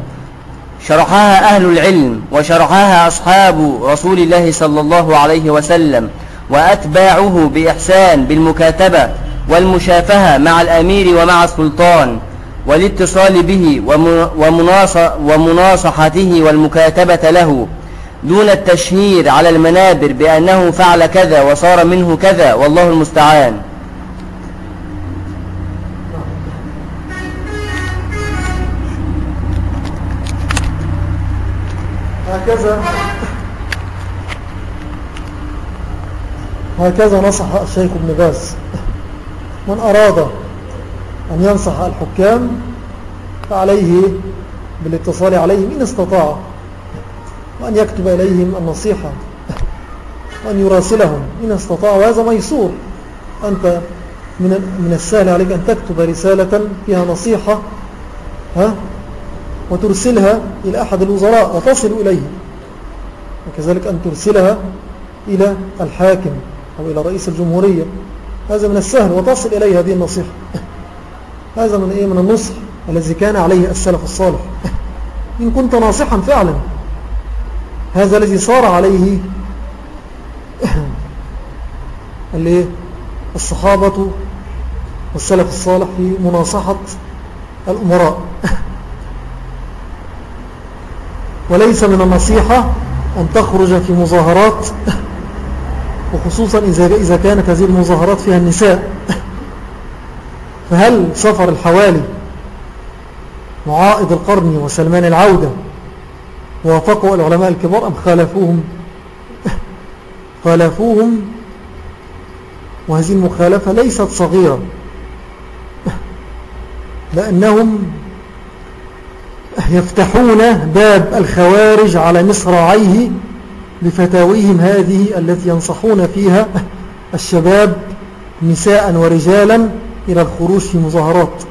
شرحها أهل العلم وشرحها أصحاب رسول الله صلى الله عليه وسلم وأتباعه بإحسان بالمكاتبة والمشافهة مع الأمير ومع السلطان والاتصال به ومناصحته والمكاتبة له. دون التشهير على المنابر بأنه فعل كذا وصار منه كذا والله المستعان. هكذا. هكذا نصح الشيخ ابن باز. من أراد أن ينصح الحكام فعليه بالاتصال عليهم إن استطاع. وأن يكتب إليهم النصيحة وأن يراسلهم. إن استطاع وهذا ميسور. أنت من السهل عليك أن تكتب رسالة فيها نصيحة ها وترسلها إلى أحد الوزراء وتصل إليه. وكذلك أن ترسلها إلى الحاكم أو إلى رئيس الجمهورية. هذا من السهل وتصل إليه هذه النصيحة. هذا من إيه؟ من النصح الذي كان عليه السلف الصالح. إن كنت ناصحا فعلا هذا الذي صار عليه الصحابة والسلف الصالح في مناصحة الأمراء. وليس من النصيحة أن تخرج في مظاهرات وخصوصا إذا كانت هذه المظاهرات فيها النساء. فهل سفر الحوالي معائد القرن وسلمان العودة وافقوا العلماء الكبار أم خالفوهم؟ خالفوهم. وهذه المخالفة ليست صغيرة لأنهم يفتحون باب الخوارج على مصراعيه بفتاويهم هذه التي ينصحون فيها الشباب نساء ورجالا إلى الخروج في مظاهرات.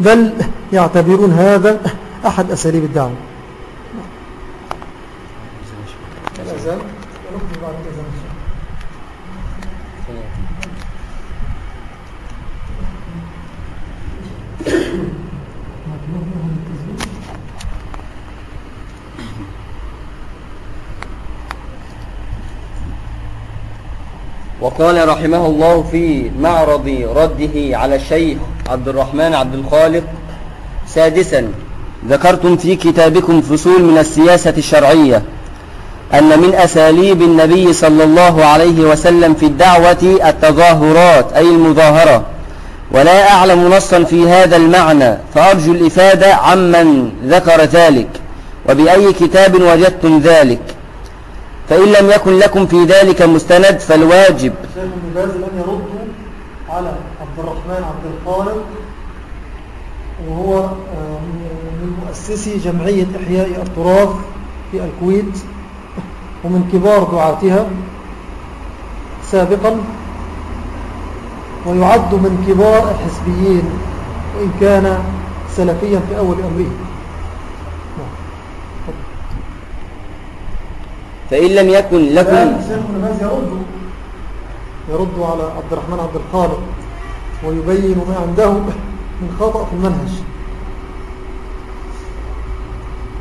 بل يعتبرون هذا أحد أساليب الدعوة وقال رحمه الله في معرض رده على الشيخ عبد الرحمن عبد الخالق سادسا ذكرتم في كتابكم فصول من السياسة الشرعية. أن من أساليب النبي صلى الله عليه وسلم في الدعوة التظاهرات أي المظاهرة. ولا أعلم نصا في هذا المعنى فأرجو الإفادة عمن ذكر ذلك وبأي كتاب وجدتم ذلك. فإن لم يكن لكم في ذلك مستند فالواجب. باز لم يرد على عبد الرحمن عبد الخالق وهو آه، من مؤسسي جمعية إحياء التراث في الكويت. ومن كبار دعاتها سابقا ويعد من كبار الحزبيين وإن كان سلفيا في أول أمره. فإن لم يكن لكم يرد على عبد الرحمن عبد الخالق ويبين ما عنده من خطأ في المنهج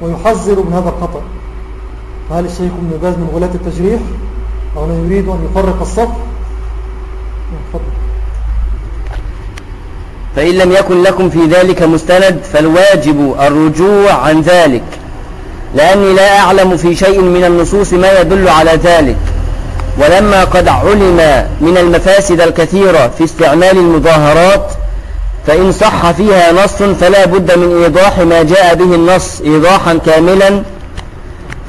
ويحذر من هذا الخطأ. فهل الشيخ ابن باز من غلاة التجريح؟ أو أنه يريد أن يفرق الصف. فإن لم يكن لكم في ذلك مستند فالواجب الرجوع عن ذلك. لأني لا أعلم في شيء من النصوص ما يدل على ذلك. ولما قد علم من المفاسد الكثيرة في استعمال المظاهرات فإن صح فيها نص فلا بد من إيضاح ما جاء به النص إيضاحا كاملا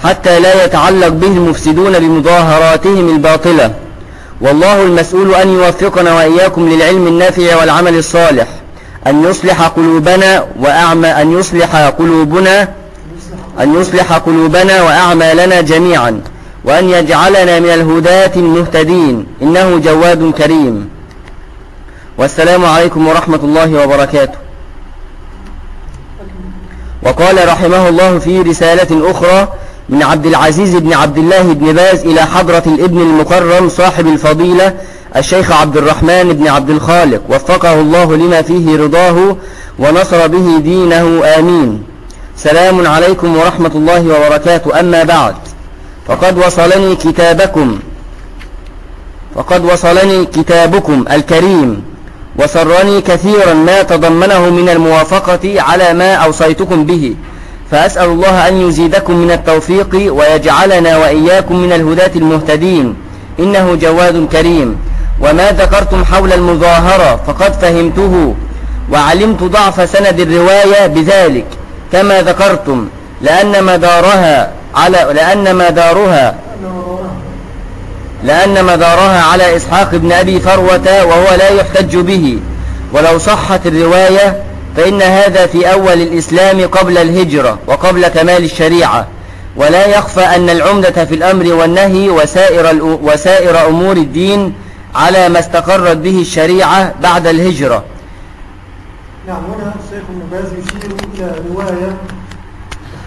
حتى لا يتعلق به المفسدون بمظاهراتهم الباطلة. والله المسؤول أن يوفقنا وإياكم للعلم النافع والعمل الصالح أن يصلح قلوبنا وأعمى أن يصلح قلوبنا أن يصلح قلوبنا وأعمالنا جميعا وأن يجعلنا من الهداة المهتدين. إنه جواد كريم. والسلام عليكم ورحمة الله وبركاته. وقال رحمه الله في رسالة أخرى من عبد العزيز بن عبد الله بن باز إلى حضرة الابن المكرم صاحب الفضيلة الشيخ عبد الرحمن بن عبد الخالق. وفقه الله لما فيه رضاه ونصر به دينه. آمين. سلام عليكم ورحمة الله وبركاته. أما بعد فقد وصلني كتابكم. فقد وصلني كتابكم الكريم. وسرني كثيرا ما تضمنه من الموافقة على ما أوصيتكم به. فأسأل الله أن يزيدكم من التوفيق ويجعلنا وإياكم من الهداة المهتدين. إنه جواد كريم. وما ذكرتم حول المظاهرة فقد فهمته وعلمت ضعف سند الرواية بذلك. كما ذكرتم لأن مدارها على لأن مدارها لأن مدارها على إسحاق بن أبي فروة وهو لا يحتج به. ولو صحت الرواية فإن هذا في أول الإسلام قبل الهجرة وقبل كمال الشريعة. ولا يخفى أن العمدة في الأمر والنهي وسائر, وسائر أمور الدين على ما استقرت به الشريعة بعد الهجرة. نعم هنا الشيخ ابن باز يشير إلى رواية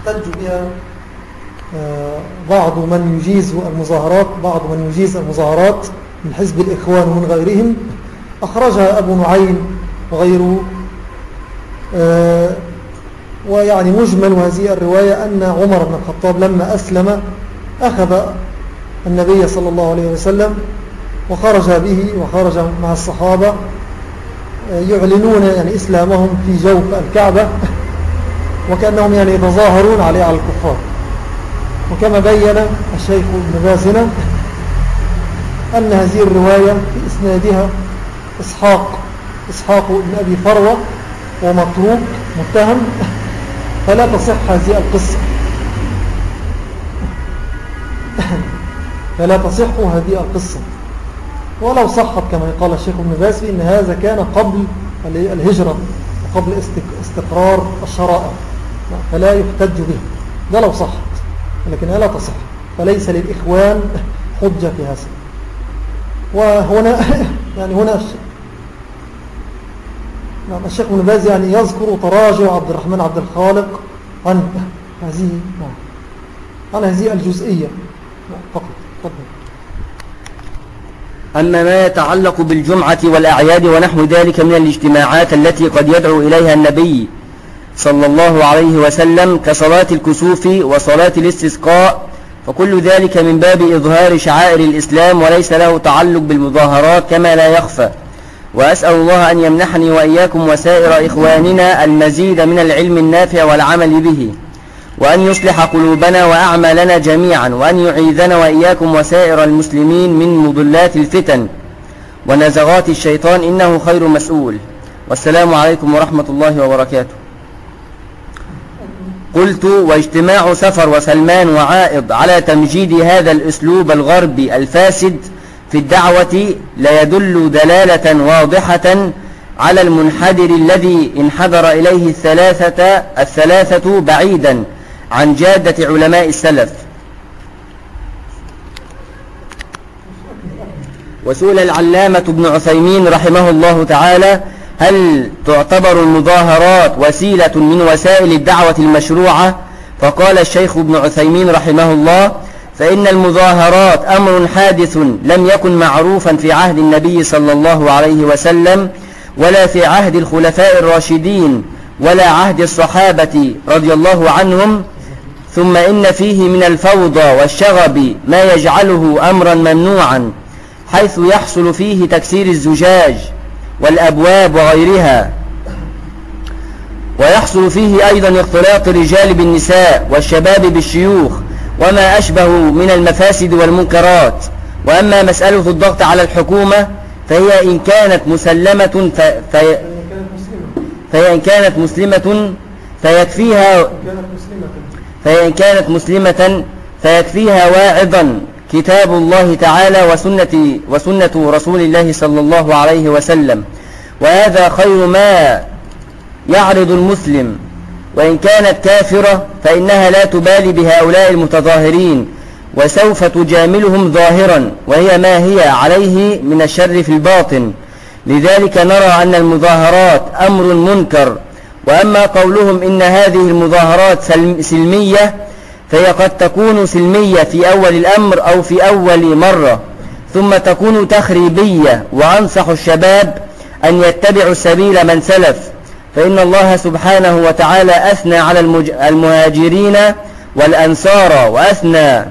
يحتج بها آه، بعض من يجيز المظاهرات بعض من يجيز المظاهرات من حزب الإخوان ومن غيرهم. أخرجها أبو نعيم وغيره. ويعني مجمل هذه الرواية أن عمر بن الخطاب لما أسلم أخذ النبي صلى الله عليه وسلم وخرج به وخرج مع الصحابة آه، يعلنون يعني إسلامهم في جوف الكعبة [LAUGHS] وكأنهم يعني يتظاهرون عليه على الكفار. وكما بين الشيخ ابن بازنا [LAUGHS] أن هذه الرواية في إسنادها إسحاق إسحاق ابن أبي فروة ومطروق متهم. فلا تصح هذه القصة. فلا تصح هذه القصة. ولو صحت كما قال الشيخ ابن باز إن هذا كان قبل الهجرة وقبل استقرار الشرائع. فلا يحتج به. ده لو صحت. لكنها لا تصح. فليس للإخوان حجة في هذا. وهنا [LAUGHS] يعني هنا نعم الشيخ ابن باز يعني يذكر تراجع عبد الرحمن عبد الخالق عن هذه نعم عن هذه الجزئية. نعم، فقط فقط أما ما يتعلق بالجمعة والأعياد ونحو ذلك من الاجتماعات التي قد يدعو إليها النبي صلى الله عليه وسلم كصلاة الكسوف وصلاة الاستسقاء فكل ذلك من باب إظهار شعائر الإسلام وليس له تعلق بالمظاهرات كما لا يخفى. وأسأل الله أن يمنحني وإياكم وسائر إخواننا المزيد من العلم النافع والعمل به وأن يصلح قلوبنا وأعمالنا جميعا وأن يعيذنا وإياكم وسائر المسلمين من مضلات الفتن ونزغات الشيطان إنه خير مسؤول. والسلام عليكم ورحمة الله وبركاته. قلت واجتماع سفر وسلمان وعائض على تمجيد هذا الأسلوب الغربي الفاسد في الدعوة لا يدل دلالة واضحة على المنحدر الذي انحدر إليه الثلاثة, الثلاثة بعيدا عن جادة علماء السلف. وسئل العلامة ابن عثيمين رحمه الله تعالى هل تعتبر المظاهرات وسيلة من وسائل الدعوة المشروعة؟ فقال الشيخ ابن عثيمين رحمه الله فإن المظاهرات أمر حادث لم يكن معروفا في عهد النبي صلى الله عليه وسلم ولا في عهد الخلفاء الراشدين ولا عهد الصحابة رضي الله عنهم. ثم إن فيه من الفوضى والشغب ما يجعله أمرا ممنوعا حيث يحصل فيه تكسير الزجاج والأبواب وغيرها. ويحصل فيه أيضا اختلاط الرجال بالنساء والشباب بالشيوخ وما أشبه من المفاسد والمنكرات. وأما مسألة الضغط على الحكومة فهي إن كانت مسلمة ف... في... فهي إن كانت مسلمة فيكفيها فهي إن كانت مسلمة فيكفيها واعظا كتاب الله تعالى وسنة, وسنة رسول الله صلى الله عليه وسلم. وهذا خير ما يعرض المسلم وإن كانت كافرة فإنها لا تبالي بهؤلاء المتظاهرين وسوف تجاملهم ظاهرا وهي ما هي عليه من الشر في الباطن. لذلك نرى أن المظاهرات أمر منكر. وأما قولهم إن هذه المظاهرات سلمية فهي قد تكون سلمية في أول الأمر أو في أول مرة. ثم تكون تخريبية وأنصح الشباب أن يتبعوا سبيل من سلف. فإن الله سبحانه وتعالى أثنى على المهاجرين والأنصار وأثنى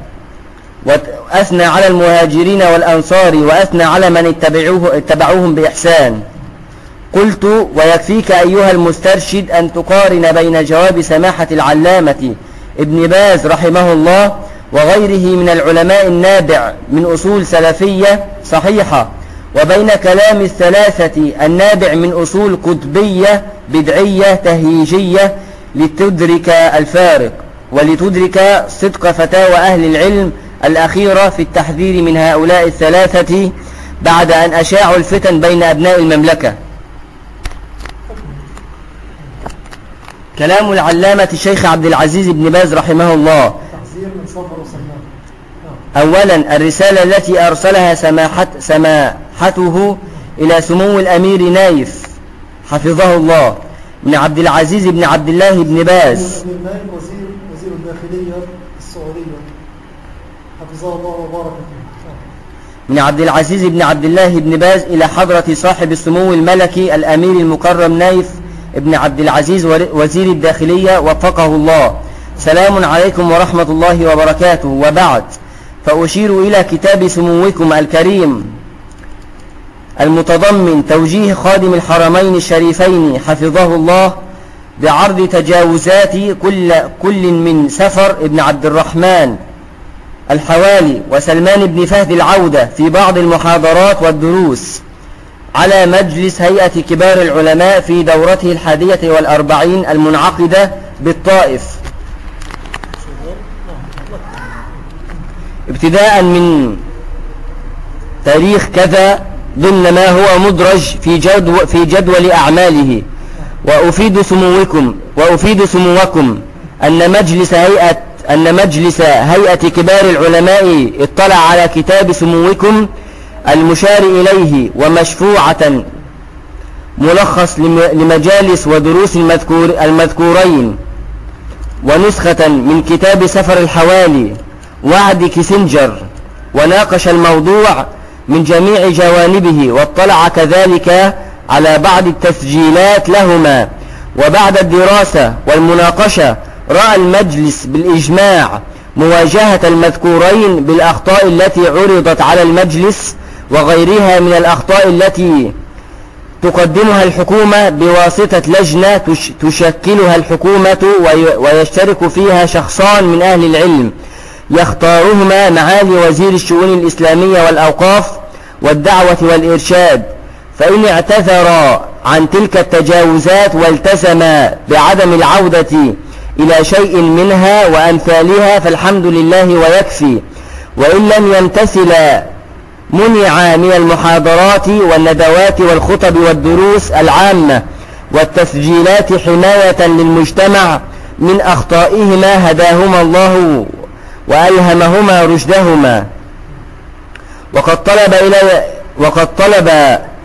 وأثنى على المهاجرين والأنصار وأثنى على من اتبعوه اتبعوهم بإحسان. قلت ويكفيك أيها المسترشد أن تقارن بين جواب سماحة العلامة ابن باز رحمه الله وغيره من العلماء النابع من أصول سلفية صحيحة. وبين كلام الثلاثة النابع من أصول قطبية بدعية تهييجية لتدرك الفارق ولتدرك صدق فتاوى أهل العلم الأخيرة في التحذير من هؤلاء الثلاثة بعد أن أشاعوا الفتن بين أبناء المملكة كلام العلامة الشيخ عبد العزيز بن باز رحمه الله. أولا الرسالة التي أرسلها سماحت سماحته إلى سمو الأمير نايف حفظه الله من عبد العزيز بن عبد الله بن باز. نايف وزير وزير الداخلية السعودية. حفظه الله وبارك فيه. من عبد العزيز بن عبد الله بن باز إلى حضرة صاحب السمو الملكي الأمير المكرم نايف بن عبد العزيز وزير الداخلية وفقه الله. سلام عليكم ورحمة الله وبركاته. وبعد فأشير إلى كتاب سموكم الكريم. المتضمن توجيه خادم الحرمين الشريفين حفظه الله بعرض تجاوزات كل, كل من سفر ابن عبد الرحمن الحوالي وسلمان بن فهد العودة في بعض المحاضرات والدروس على مجلس هيئة كبار العلماء في دورته الحادية والأربعين المنعقدة بالطائف. ابتداء من تاريخ كذا ضمن ما هو مدرج في جدول, في جدول أعماله. وأفيد سموكم وأفيد سموكم أن مجلس هيئة أن مجلس هيئة كبار العلماء اطلع على كتاب سموكم المشار إليه ومشفوعة ملخص لم- لمجالس ودروس المذكور المذكورين. ونسخة من كتاب سفر الحوالي وعد كيسنجر وناقش الموضوع من جميع جوانبه واطلع كذلك على بعض التسجيلات لهما. وبعد الدراسة والمناقشة رأى المجلس بالإجماع مواجهة المذكورين بالأخطاء التي عرضت على المجلس وغيرها من الأخطاء التي تقدمها الحكومة بواسطة لجنة تش- تشكلها الحكومة وي- ويشترك فيها شخصان من أهل العلم. يختارهما معالي وزير الشؤون الإسلامية والأوقاف والدعوة والإرشاد. فإن اعتذر عن تلك التجاوزات والتزم بعدم العودة إلى شيء منها وأمثالها فالحمد لله ويكفي. وإن لم يمتثل منع من المحاضرات والندوات والخطب والدروس العامة والتسجيلات حماية للمجتمع من أخطائهما هداهما الله وألهمهما رشدهما. وقد طلب إلي وقد طلب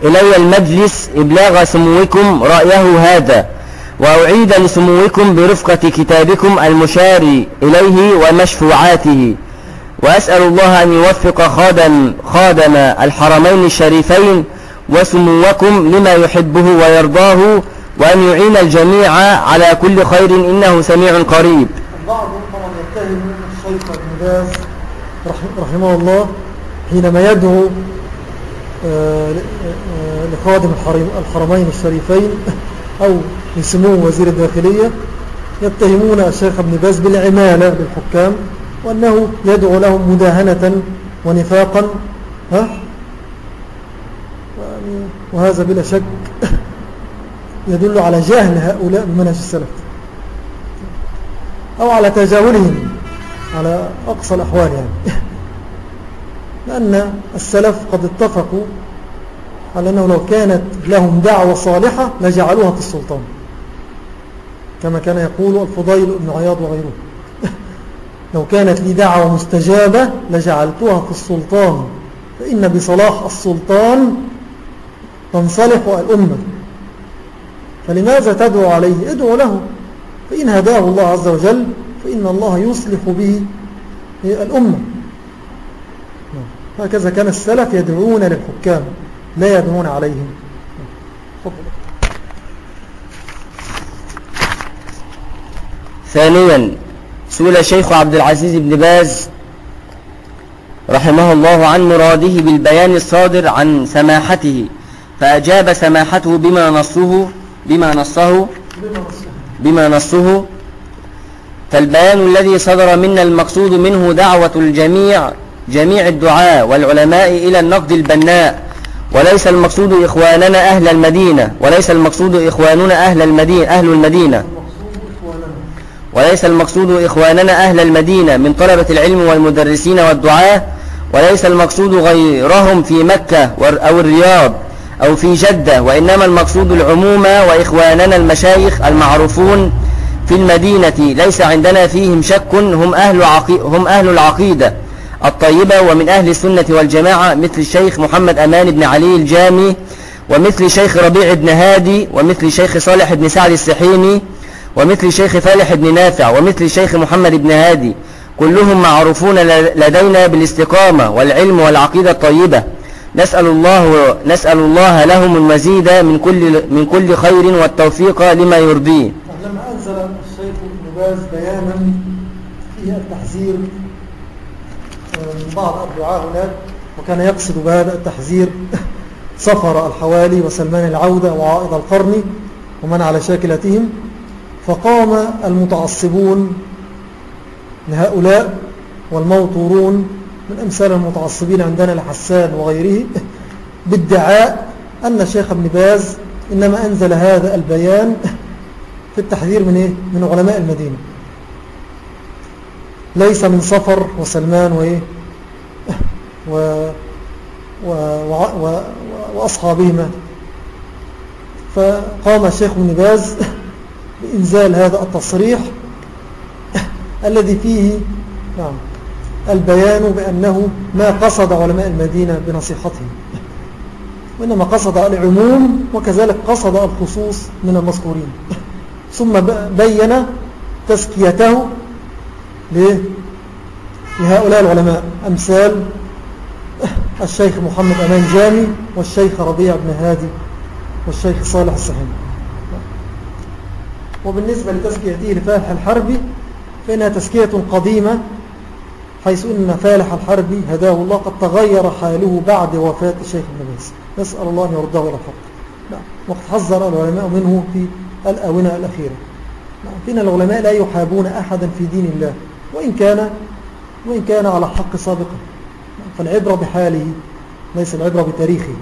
إلي المجلس إبلاغ سموكم رأيه هذا وأعيد لسموكم برفقة كتابكم المشار إليه ومشفوعاته. وأسأل الله أن يوفق خادم, خادم الحرمين الشريفين وسموكم لما يحبه ويرضاه وأن يعين الجميع على كل خير إنه سميع قريب. الشيخ ابن باز رح- رحمه الله حينما يدعو آه، آه، لخادم الحرم- الحرمين الشريفين أو لسمو وزير الداخلية يتهمون الشيخ ابن باز بالعمالة للحكام وأنه يدعو لهم مداهنة ونفاقا ها؟ وهذا بلا شك يدل على جهل هؤلاء بمنهج السلف أو على تجاهلهم على أقصى الأحوال يعني. لأن السلف قد اتفقوا على أنه لو كانت لهم دعوة صالحة لجعلوها في السلطان. كما كان يقول الفضيل بن عياض وغيره. [LAUGHS] لو كانت لي دعوة مستجابة لجعلتها في السلطان. فإن بصلاح السلطان تنصلح الأمة. فلماذا تدعو عليه؟ ادعو له. فإن هداه الله عز وجل فإن الله يصلح به الأمة هكذا كان السلف يدعون للحكام لا يدعون عليهم. ثانيا سئل الشيخ عبد العزيز بن باز رحمه الله عن مراده بالبيان الصادر عن سماحته فأجاب سماحته بما نصه بما نصه بما نصه فالبيان الذي صدر منا المقصود منه دعوة الجميع جميع الدعاء والعلماء إلى النقد البناء. وليس المقصود إخواننا أهل المدينة وليس المقصود إخواننا أهل المدينة أهل المدينة. وليس المقصود إخواننا أهل المدينة من طلبة العلم والمدرسين والدعاة. وليس المقصود غيرهم في مكة أو الرياض أو في جدة. وإنما المقصود العموم وإخواننا المشايخ المعروفون في المدينة ليس عندنا فيهم شك هم أهل, عقي هم أهل العقيدة الطيبة ومن أهل السنة والجماعة مثل الشيخ محمد أمان بن علي الجامي ومثل شيخ ربيع بن هادي ومثل شيخ صالح بن سعد السحيمي ومثل شيخ فالح بن نافع ومثل شيخ محمد بن هادي. كلهم معروفون لدينا بالاستقامة والعلم والعقيدة الطيبة. نسأل الله, نسأل الله لهم المزيد من كل, من كل خير والتوفيق لما يرضيه. أنزل الشيخ ابن باز بيانا فيه التحذير من بعض الدعاء هناك وكان يقصد بهذا التحذير سفر الحوالي وسلمان العودة وعائد القرن ومن على شاكلتهم. فقام المتعصبون لهؤلاء والموطورون من أمثال المتعصبين عندنا لحسان وغيره بادعاء أن الشيخ ابن باز إنما أنزل هذا البيان في التحذير من, إيه؟ من علماء المدينة. ليس من صفر وسلمان وإيه؟ و و و و وأصحابهما. فقام الشيخ ابن باز بإنزال هذا التصريح الذي فيه نعم البيان بأنه ما قصد علماء المدينة بنصيحتهم. وإنما قصد العموم وكذلك قصد الخصوص من المذكورين. ثم بين تزكيته لهؤلاء العلماء. أمثال الشيخ محمد أمان جامي والشيخ ربيع بن هادي والشيخ صالح السحيم وبالنسبة لتزكيته لفالح الحربي فإنها تزكية قديمة حيث إن فالح الحربي هداه الله قد تغير حاله بعد وفاة الشيخ ابن باز. نسأل الله أن يرده إلى الحق نعم. وقد حذر العلماء منه في الآونة الأخيرة. فإن العلماء لا يحابون أحدا في دين الله وإن كان, وإن كان على حق سابقا. فالعبرة بحاله ليس العبرة بتاريخه.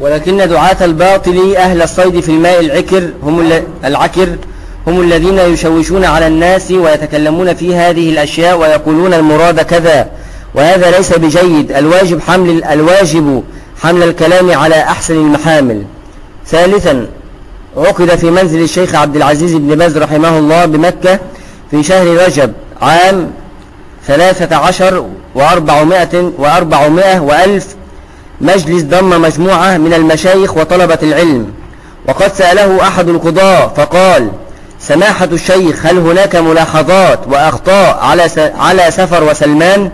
ولكن دعاة الباطل أهل الصيد في الماء العكر هم العكر هم الذين يشوشون على الناس ويتكلمون في هذه الأشياء ويقولون المراد كذا وهذا ليس بجيد الواجب حمل الواجب حمل الكلام على أحسن المحامل. ثالثا عقد في منزل الشيخ عبد العزيز بن باز رحمه الله بمكة في شهر رجب عام ثلاثة عشر وأربعمائة وأربعمائة وألف مجلس ضم مجموعة من المشايخ وطلبة العلم. وقد سأله أحد القضاء فقال سماحة الشيخ هل هناك ملاحظات وأخطاء على على سفر وسلمان؟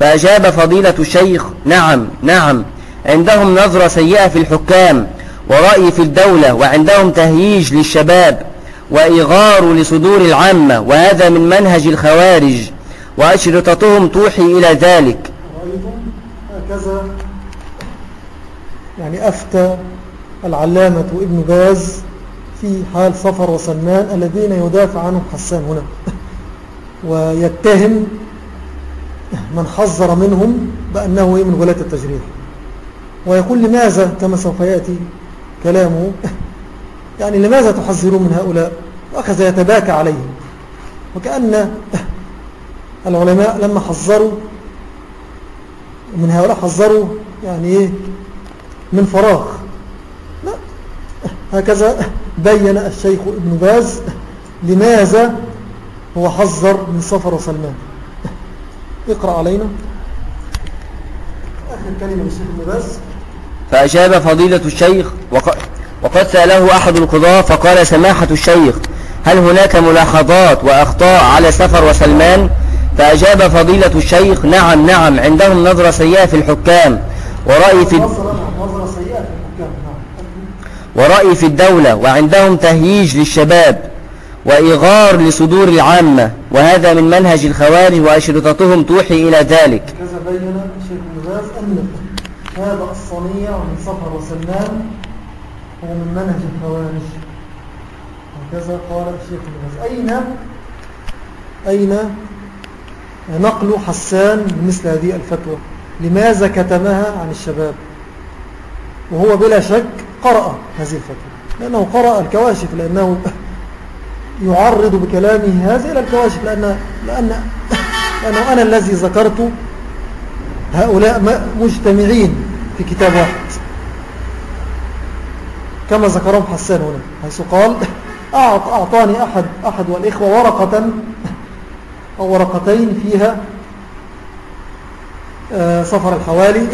فأجاب فضيلة الشيخ نعم نعم. عندهم نظرة سيئة في الحكام ورأي في الدولة وعندهم تهييج للشباب وإغار لصدور العامة وهذا من منهج الخوارج وأشرطتهم توحي إلى ذلك. هكذا يعني أفتى العلامة ابن باز في حال صفر وسلمان الذين يدافع عنهم حسان هنا. [LAUGHS] ويتهم من حذر منهم بأنه من ولاة التجريح. ويقول لماذا كما سوف يأتي كلامه؟ يعني لماذا تحذرون من هؤلاء؟ وأخذ يتباكى عليهم. وكأن العلماء لما حذروا من هؤلاء حذروا يعني إيه؟ من فراغ. لا. هكذا بين الشيخ ابن باز لماذا هو حذر من سفر سلمان. اقرأ علينا. آخر كلمة للشيخ ابن باز. فأجاب فضيلة الشيخ وقد سأله أحد القضاة فقال سماحة الشيخ هل هناك ملاحظات وأخطاء على سفر وسلمان؟ فأجاب فضيلة الشيخ نعم نعم عندهم نظرة سيئة في الحكام ورأي في ورأي في الدولة وعندهم تهييج للشباب وإغار لصدور العامة وهذا من منهج الخوارج وأشرطتهم توحي إلى ذلك كذا بين الشيخ النباز أن هذا الصنيع من صفر وسلمان هو من منهج الخوارج. هكذا قال الشيخ النباز أين أين نقل حسان مثل هذه الفتوى؟ لماذا كتمها عن الشباب؟ وهو بلا شك قرأ هذه الفتوى. لأنه قرأ الكواشف لأنه [LAUGHS] يعرض بكلامه هذا إلى الكواشف لأن لأن لأنه أنا الذي ذكرت هؤلاء مجتمعين. في كتاب واحد. كما ذكرهم حسان هنا حيث قال أعطاني أحد, أحد والإخوة ورقة أو ورقتين فيها آه، سفر الحوالي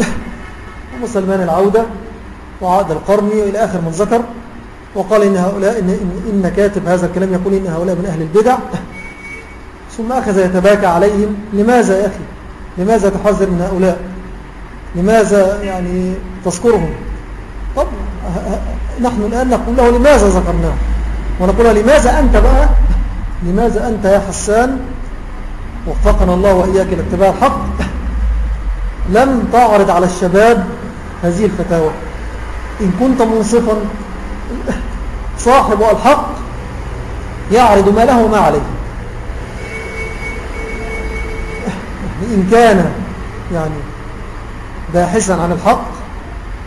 ومسلمان العودة وعقد القرني إلى آخر من ذكر وقال إن, هؤلاء إن, إن, إن كاتب هذا الكلام يقول إن هؤلاء من أهل البدع. ثم أخذ يتباكى عليهم لماذا يا أخي؟ لماذا تحذر من هؤلاء؟ لماذا يعني تذكرهم طب نحن الآن نقول له لماذا ذكرناه؟ ونقول له لماذا أنت بقى؟ لماذا أنت يا حسان؟ وفقنا الله وإياك لاتباع الحق. لم تعرض على الشباب هذه الفتاوى. إن كنت منصفا صاحب الحق يعرض ما له وما عليه. إن كان يعني باحثا عن الحق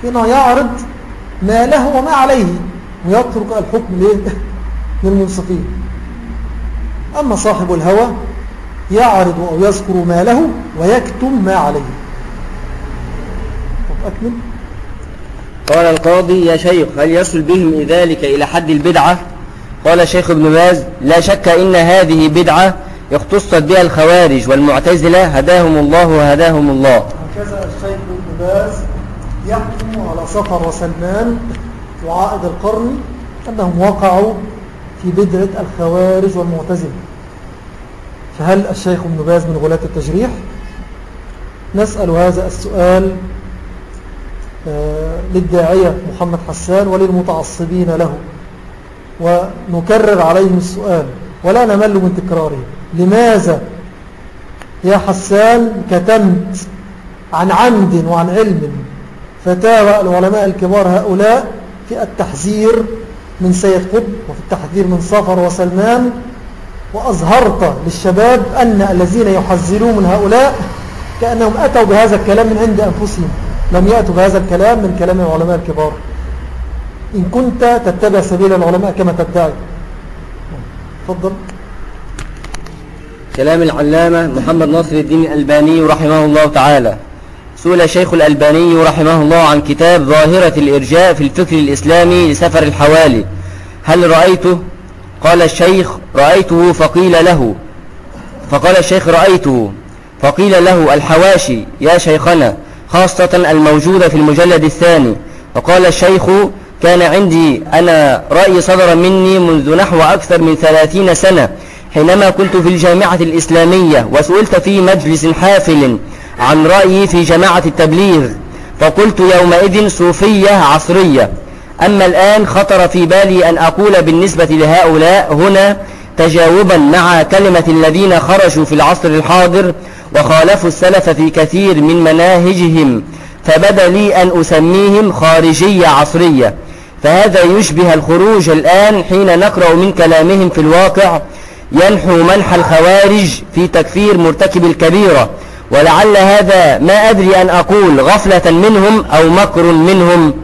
إنه يعرض ما له وما عليه ويترك الحكم [LAUGHS] للمنصفين. أما صاحب الهوى يعرض أو يذكر ما له ويكتم ما عليه. طب أكمل. قال القاضي يا شيخ هل يصل بهم ذلك إلى حد البدعة؟ قال الشيخ ابن باز لا شك إن هذه بدعة اختصت بها الخوارج والمعتزلة هداهم الله وهداهم الله. هكذا الشيخ باز يحكم على صفر وسلمان وعائد القرن أنهم وقعوا في بدعة الخوارج والمعتزلة. فهل الشيخ ابن باز من غلاة التجريح؟ نسأل هذا السؤال آه، للداعية محمد حسان وللمتعصبين له. ونكرر عليهم السؤال ولا نمل من تكراره. لماذا يا حسان كتمت عن عمد وعن علم. فتاوى العلماء الكبار هؤلاء في التحذير من سيد قطب وفي التحذير من صفر وسلمان. وأظهرت للشباب أن الذين يحذرون من هؤلاء كأنهم أتوا بهذا الكلام من عند أنفسهم. لم يأتوا بهذا الكلام من كلام العلماء الكبار. إن كنت تتبع سبيل العلماء كما تدعي. تفضل. كلام العلامة محمد ناصر الدين الألباني رحمه الله تعالى. سئل الشيخ الألباني رحمه الله عن كتاب ظاهرة الإرجاء في الفكر الإسلامي لسفر الحوالي. هل رأيته؟ قال الشيخ رأيته فقيل له. فقال الشيخ رأيته. فقيل له الحواشي يا شيخنا خاصة الموجودة في المجلد الثاني. وقال الشيخ كان عندي أنا رأي صدر مني منذ نحو أكثر من ثلاثين سنة حينما كنت في الجامعة الإسلامية وسئلت في مجلس حافل عن رأيي في جماعة التبليغ فقلت يومئذ صوفية عصرية. أما الآن خطر في بالي أن أقول بالنسبة لهؤلاء هنا تجاوبا مع كلمة الذين خرجوا في العصر الحاضر وخالفوا السلف في كثير من مناهجهم فبدأ لي أن أسميهم خارجية عصرية. فهذا يشبه الخروج الآن حين نقرأ من كلامهم في الواقع ينحو منح الخوارج في تكفير مرتكب الكبيرة. ولعل هذا ما أدري أن أقول غفلة منهم أو مكر منهم.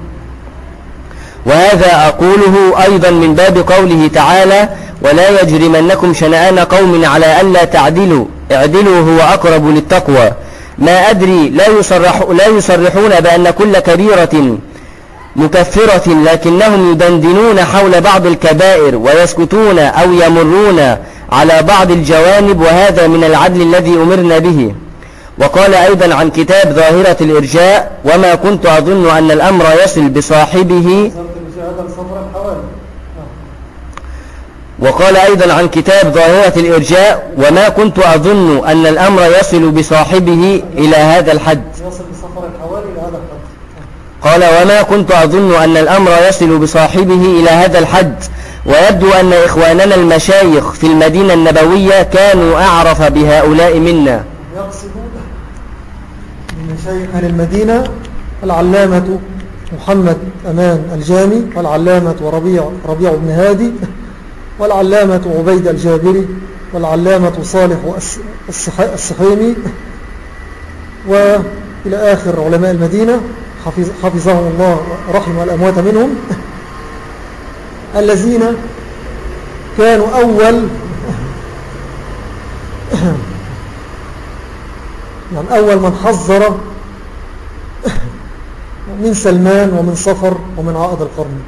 وهذا أقوله أيضا من باب قوله تعالى ولا يجرمنكم شنآن قوم على ألا تعدلوا اعدلوا هو أقرب للتقوى. ما أدري لا, يصرح لا يصرحون بأن كل كبيرة مكفرة لكنهم يدندنون حول بعض الكبائر ويسكتون أو يمرون على بعض الجوانب وهذا من العدل الذي أمرنا به. وقال أيضا عن كتاب ظاهرة الإرجاء وما كنت أظن أن الأمر يصل بصاحبه. وقال أيضا عن كتاب ظاهرة الإرجاء وما كنت أظن أن الأمر يصل بصاحبه إلى هذا الحد. قال وما كنت أظن أن الأمر يصل بصاحبه إلى هذا الحد. ويبدو أن إخواننا المشايخ في المدينة النبوية كانوا أعرف بهؤلاء منا. يقصد مشايخ أهل المدينة العلامة محمد أمان الجامي والعلامة وربيع ربيع بن هادي والعلامة عبيد الجابري والعلامة صالح السحيمي وإلى آخر علماء المدينة حفظهم الله رحمه الأموات منهم الذين كانوا أول [COUGHS] يعني أول من حذر من سلمان ومن صفر ومن عائد القرن.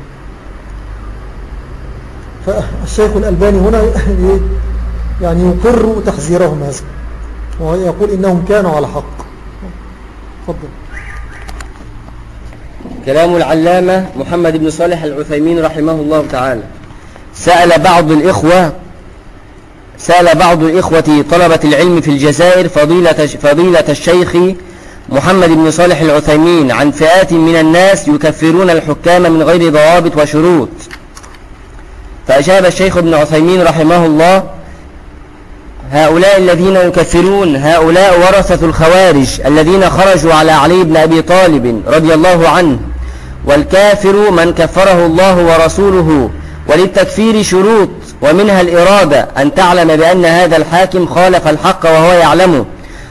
فالشيخ الألباني هنا [LAUGHS] يعني يقر تحذيرهم هذا ويقول إنهم كانوا على حق. فضل كلام العلامة محمد بن صالح العثيمين رحمه الله تعالى. سأل بعض الإخوة سأل بعض الإخوة طلبة العلم في الجزائر فضيلة, فضيلة الشيخ محمد بن صالح العثيمين عن فئات من الناس يكفرون الحكام من غير ضوابط وشروط. فأجاب الشيخ ابن عثيمين رحمه الله هؤلاء الذين يكفرون هؤلاء ورثة الخوارج الذين خرجوا على علي بن أبي طالب رضي الله عنه والكافر من كفره الله ورسوله وللتكفير شروط ومنها الإرادة أن تعلم بأن هذا الحاكم خالف الحق وهو يعلمه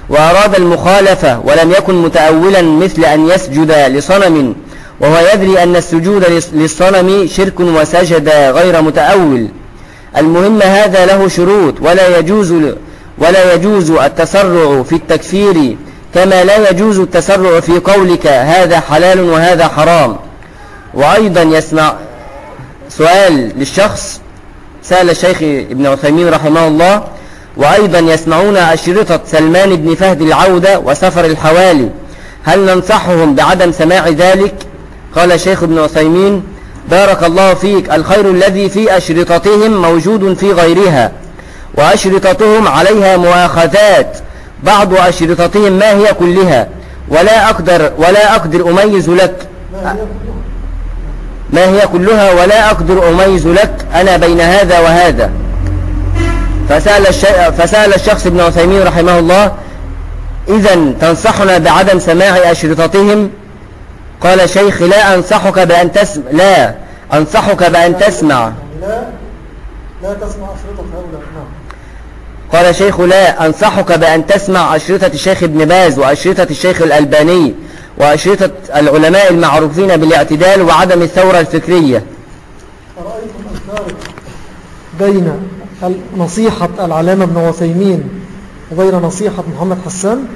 وأراد المخالفة ولم يكن متأولا مثل أن يسجد لصنم وهو يدري أن السجود للصنم شرك وسجد غير متأول. المهم هذا له شروط ولا يجوز ولا يجوز التسرع في التكفير كما لا يجوز التسرع في قولك هذا حلال وهذا حرام. وأيضا يسمع سؤال للشخص سأل الشيخ ابن عثيمين رحمه الله وأيضا يسمعون أشرطة سلمان بن فهد العودة وسفر الحوالي. هل ننصحهم بعدم سماع ذلك؟ قال الشيخ ابن عثيمين بارك الله فيك الخير الذي في أشرطتهم موجود في غيرها وأشرطتهم عليها مؤاخذات. بعض أشرطتهم ما هي كلها؟ ولا أقدر ولا أقدر أميز لك. ما هي كلها؟ ولا أقدر أميز لك أنا بين هذا وهذا. فسأل, فسأل الشخص ابن عثيمين رحمه الله إذا تنصحنا بعدم سماع أشرطتهم؟ قال شيخ لا أنصحك بأن تسمع لا أنصحك بأن تسمع. لا لا تسمع أشرطة هؤلاء نعم. قال شيخ لا أنصحك بأن تسمع أشرطة الشيخ ابن باز وأشرطة الشيخ الألباني وأشرطة العلماء المعروفين بالاعتدال وعدم الثورة الفكرية. أرأيتم الفارق بين نصيحة العلامة ابن وثيمين وبين نصيحة محمد حسان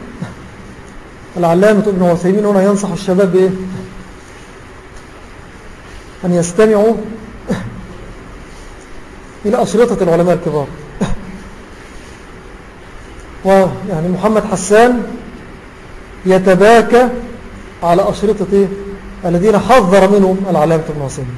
العلامة ابن وثيمين هنا ينصح الشباب بإيه؟ أن يستمعوا إلى أشرطة العلماء الكبار ويعني محمد حسان يتباكى على أشرطة إيه؟ الذين حذر منهم العلامة ابن وثيمين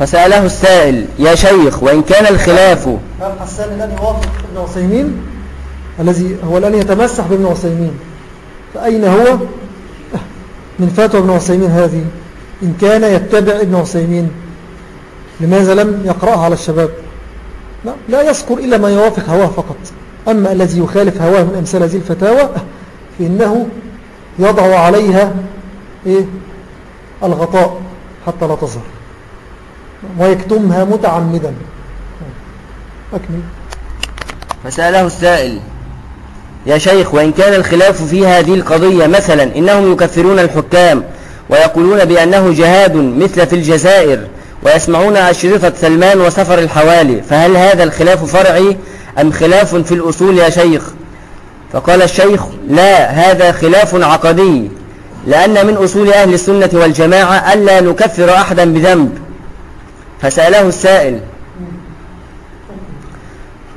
فسأله السائل يا شيخ وإن كان الخلاف هل حسان الآن يوافق ابن عثيمين الذي هو الآن يتمسح بابن عثيمين فأين هو؟ من فتوى ابن عثيمين هذه إن كان يتبع ابن عثيمين لماذا لم يقرأها على الشباب؟ لا, لا يذكر إلا ما يوافق هواه فقط أما الذي يخالف هواه من أمثال هذه الفتاوى فإنه يضع عليها إيه؟ الغطاء حتى لا تظهر. ويكتمها متعمدا. أكمل. فسأله السائل يا شيخ وإن كان الخلاف في هذه القضية مثلا إنهم يكفرون الحكام ويقولون بأنه جهاد مثل في الجزائر ويسمعون أشرطة سلمان وسفر الحوالي فهل هذا الخلاف فرعي أم خلاف في الأصول يا شيخ؟ فقال الشيخ لا هذا خلاف عقدي لأن من أصول أهل السنة والجماعة ألا نكفر أحدا بذنب فسأله السائل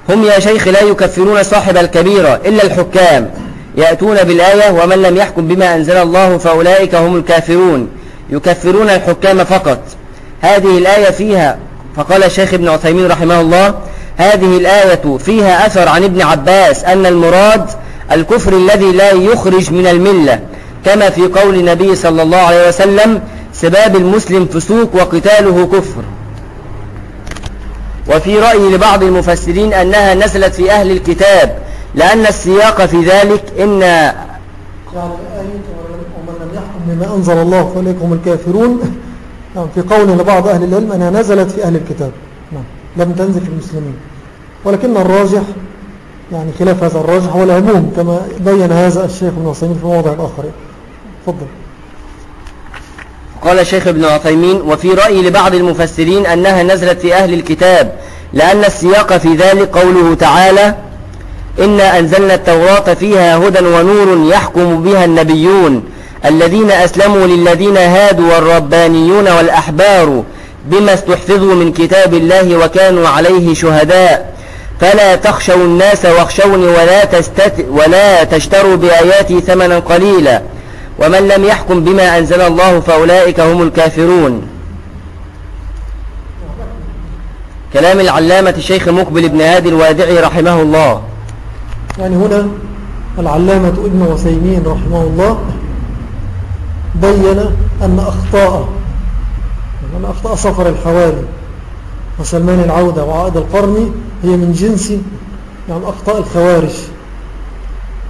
هم يا شيخ لا يكفرون صاحب الكبيرة إلا الحكام يأتون بالآية ومن لم يحكم بما أنزل الله فأولئك هم الكافرون يكفرون الحكام فقط. هذه الآية فيها فقال الشيخ ابن عثيمين رحمه الله هذه الآية فيها أثر عن ابن عباس أن المراد الكفر الذي لا يخرج من الملة كما في قول النبي صلى الله عليه وسلم سباب المسلم فسوق وقتاله كفر. وفي رأي لبعض المفسرين أنها نزلت في أهل الكتاب لأن السياق في ذلك إن ومن لم يحكم بما أنزل الله فأولئك هم الكافرون. نعم في قول لبعض أهل العلم أنها نزلت في أهل الكتاب. نعم لم تنزل في المسلمين. ولكن الراجح يعني خلاف هذا الراجح هو العموم كما بين هذا الشيخ ابن عثيمين في موضع آخر تفضل. قال الشيخ ابن عثيمين وفي رأي لبعض المفسرين أنها نزلت في أهل الكتاب لأن السياق في ذلك قوله تعالى إنا أنزلنا التوراة فيها هدى ونور يحكم بها النبيون الذين أسلموا للذين هادوا والربانيون والأحبار بما استحفظوا من كتاب الله وكانوا عليه شهداء. فلا تخشوا الناس واخشوني ولا, ولا تشتروا بآياتي ثمنا قليلا. ومن لم يحكم بما أنزل الله فأولئك هم الكافرون. كلام العلامة الشيخ مقبل بن هادي الوادعي رحمه الله. يعني هنا العلامة ابن وسيمين رحمه الله بين أن أخطاء أن أخطاء سفر الحوالي وسلمان العودة وعائد القرن هي من جنس يعني أخطاء الخوارج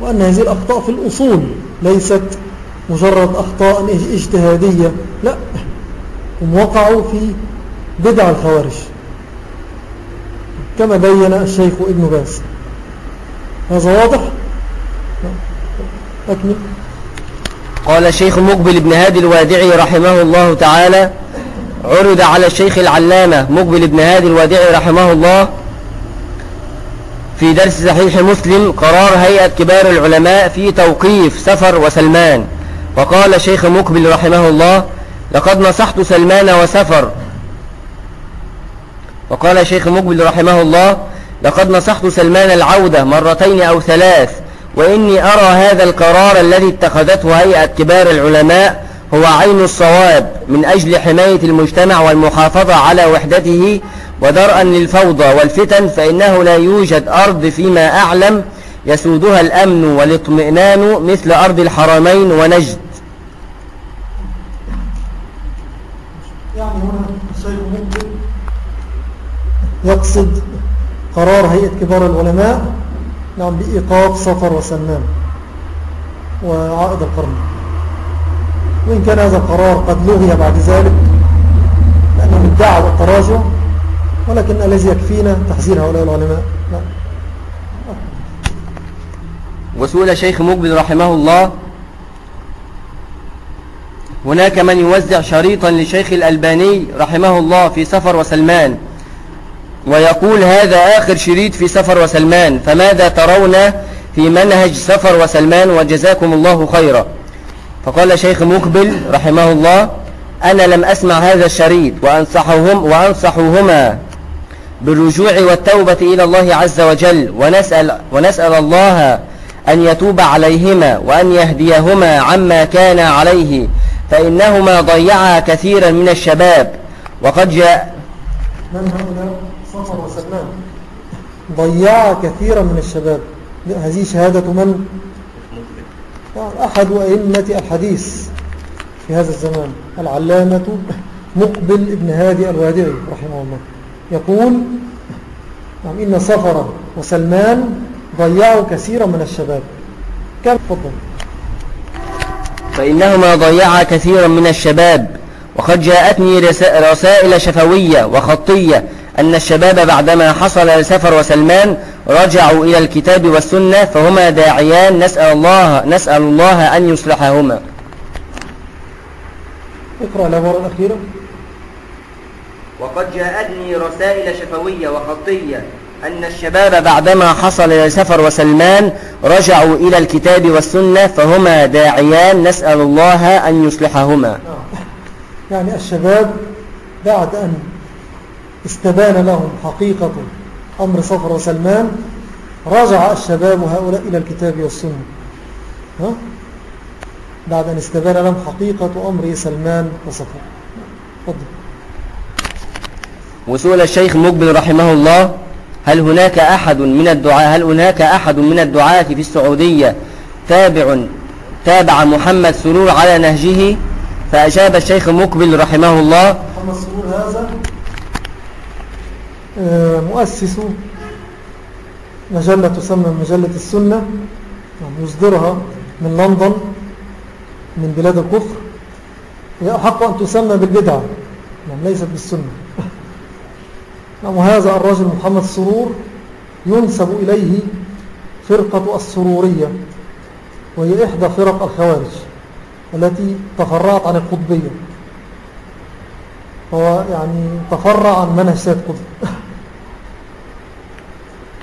وأن هذه الأخطاء في الأصول ليست مجرد أخطاء اجتهادية. لا هم وقعوا في بدع الخوارج. كما بين الشيخ ابن باز. هذا واضح؟ أكمل. قال الشيخ مقبل بن هادي الوادعي رحمه الله تعالى عرض على الشيخ العلامة مقبل بن هادي الوادعي رحمه الله في درس صحيح مسلم قرار هيئة كبار العلماء في توقيف سفر وسلمان. وقال الشيخ مقبل رحمه الله لقد نصحت سلمان وسفر. وقال الشيخ مقبل رحمه الله لقد نصحت سلمان العودة مرتين أو ثلاث وإني أرى هذا القرار الذي اتخذته هيئة كبار العلماء هو عين الصواب من أجل حماية المجتمع والمحافظة على وحدته ودرءا للفوضى والفتن فإنه لا يوجد أرض فيما أعلم يسودها الأمن والاطمئنان مثل أرض الحرمين ونجد. يعني هنا الشيخ ممكن يقصد قرار هيئة كبار العلماء نعم بإيقاف صفر وسلمان وعائد القرن. وإن كان هذا القرار قد لغي بعد ذلك لأنه دعوة التراجع ولكن الذي يكفينا تحذير هؤلاء العلماء. نعم. وسئل شيخ مقبل رحمه الله. هناك من يوزع شريطا لشيخ الألباني رحمه الله في سفر وسلمان ويقول هذا آخر شريط في سفر وسلمان فماذا ترون في منهج سفر وسلمان وجزاكم الله خيرا؟ فقال شيخ مقبل رحمه الله أنا لم أسمع هذا الشريط وأنصحهم وأنصحهما بالرجوع والتوبة إلى الله عز وجل ونسأل, ونسأل الله أن يتوب عليهما وأن يهديهما عما كان عليه فإنهما ضيعا كثيرا من الشباب. وقد جاء من هؤلاء؟ صفر وسلمان. ضيع كثيرا من الشباب. هذه شهادة من؟ أحد أئمة الحديث في هذا الزمان العلامة مقبل ابن هادي الوادعي رحمه الله. يقول إن صفر وسلمان ضيعوا كثيرا من الشباب. كم فضل؟ فإنهما ضيعا كثيرا من الشباب. وقد جاءتني رسائل شفوية وخطية أن الشباب بعدما حصل لسفر وسلمان رجعوا إلى الكتاب والسنة فهما داعيان نسأل الله, نسأل الله أن يصلحهما. اقرأ العبارة الأخيرة. وقد جاءتني رسائل شفوية وخطية أن الشباب بعدما حصل لسفر وسلمان رجعوا إلى الكتاب والسنة فهما داعيان نسأل الله أن يصلحهما. يعني الشباب بعد أن استبان لهم حقيقة أمر صفر وسلمان رجع الشباب هؤلاء إلى الكتاب والسنة ها؟ بعد أن استبان لهم حقيقة أمر سلمان وصفر فضل وسئل الشيخ مقبل رحمه الله هل هناك أحد من الدعاء هل هناك أحد من الدعاة في السعودية تابع تابع محمد سرور على نهجه؟ فأجاب الشيخ مقبل رحمه الله. محمد سرور هذا؟ آه، مؤسس مجلة تسمى مجلة السنة يصدرها من لندن من بلاد الكفر. هي أحق أن تسمى بالبدعة ليست بالسنة. وهذا الرجل محمد سرور ينسب إليه فرقة السرورية وهي إحدى فرق الخوارج التي تفرعت عن القطبية. هو يعني تفرع عن منهج سيد قطب. [LAUGHS]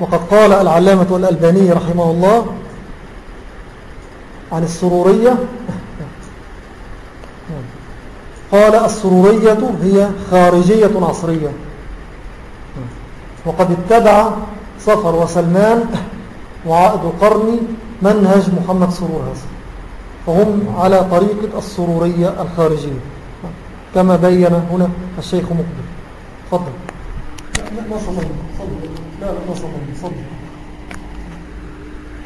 وقد قال العلامة والألباني رحمه الله عن السرورية [LAUGHS] قال السرورية هي خارجية عصرية. وقد اتبع صفر وسلمان وعائد القرن منهج محمد سرور هذا. فهم على طريقة السرورية الخارجية. كما بين هنا الشيخ مقبل. فضل لا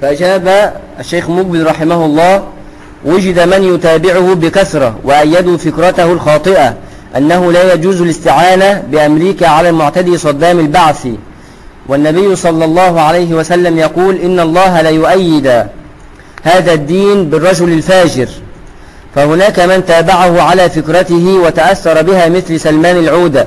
فأجاب الشيخ مقبل رحمه الله وجد من يتابعه بكثرة وأيدوا فكرته الخاطئة. أنه لا يجوز الاستعانة بأمريكا على المعتدي صدام البعثي والنبي صلى الله عليه وسلم يقول إن الله لا يؤيد هذا الدين بالرجل الفاجر. فهناك من تابعه على فكرته وتأثر بها مثل سلمان العودة.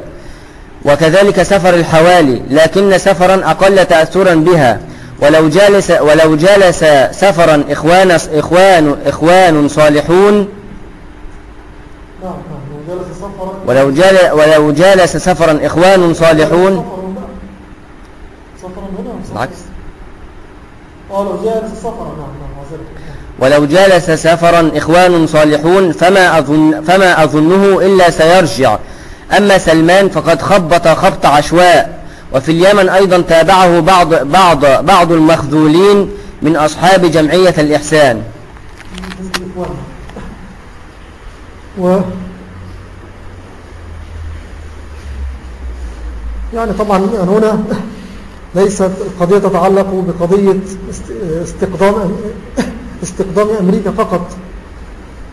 وكذلك سفر الحوالي لكن سفرا أقل تأثرا بها. ولو جالس ولو جالس سفرا إخوان إخوان إخوان صالحون ولو جال ولو جالس سفرا إخوان صالحون. بالعكس. ولو جالس سفرا نعم ولو جالس سفرا إخوان صالحون فما, أظن فما أظنه إلا سيرجع. أما سلمان فقد خبط خبط عشواء. وفي اليمن أيضا تابعه بعض, بعض, بعض المخذولين من أصحاب جمعية الإحسان. و يعني طبعا هنا ليست القضية تتعلق بقضية استقدام استقدام أمريكا فقط.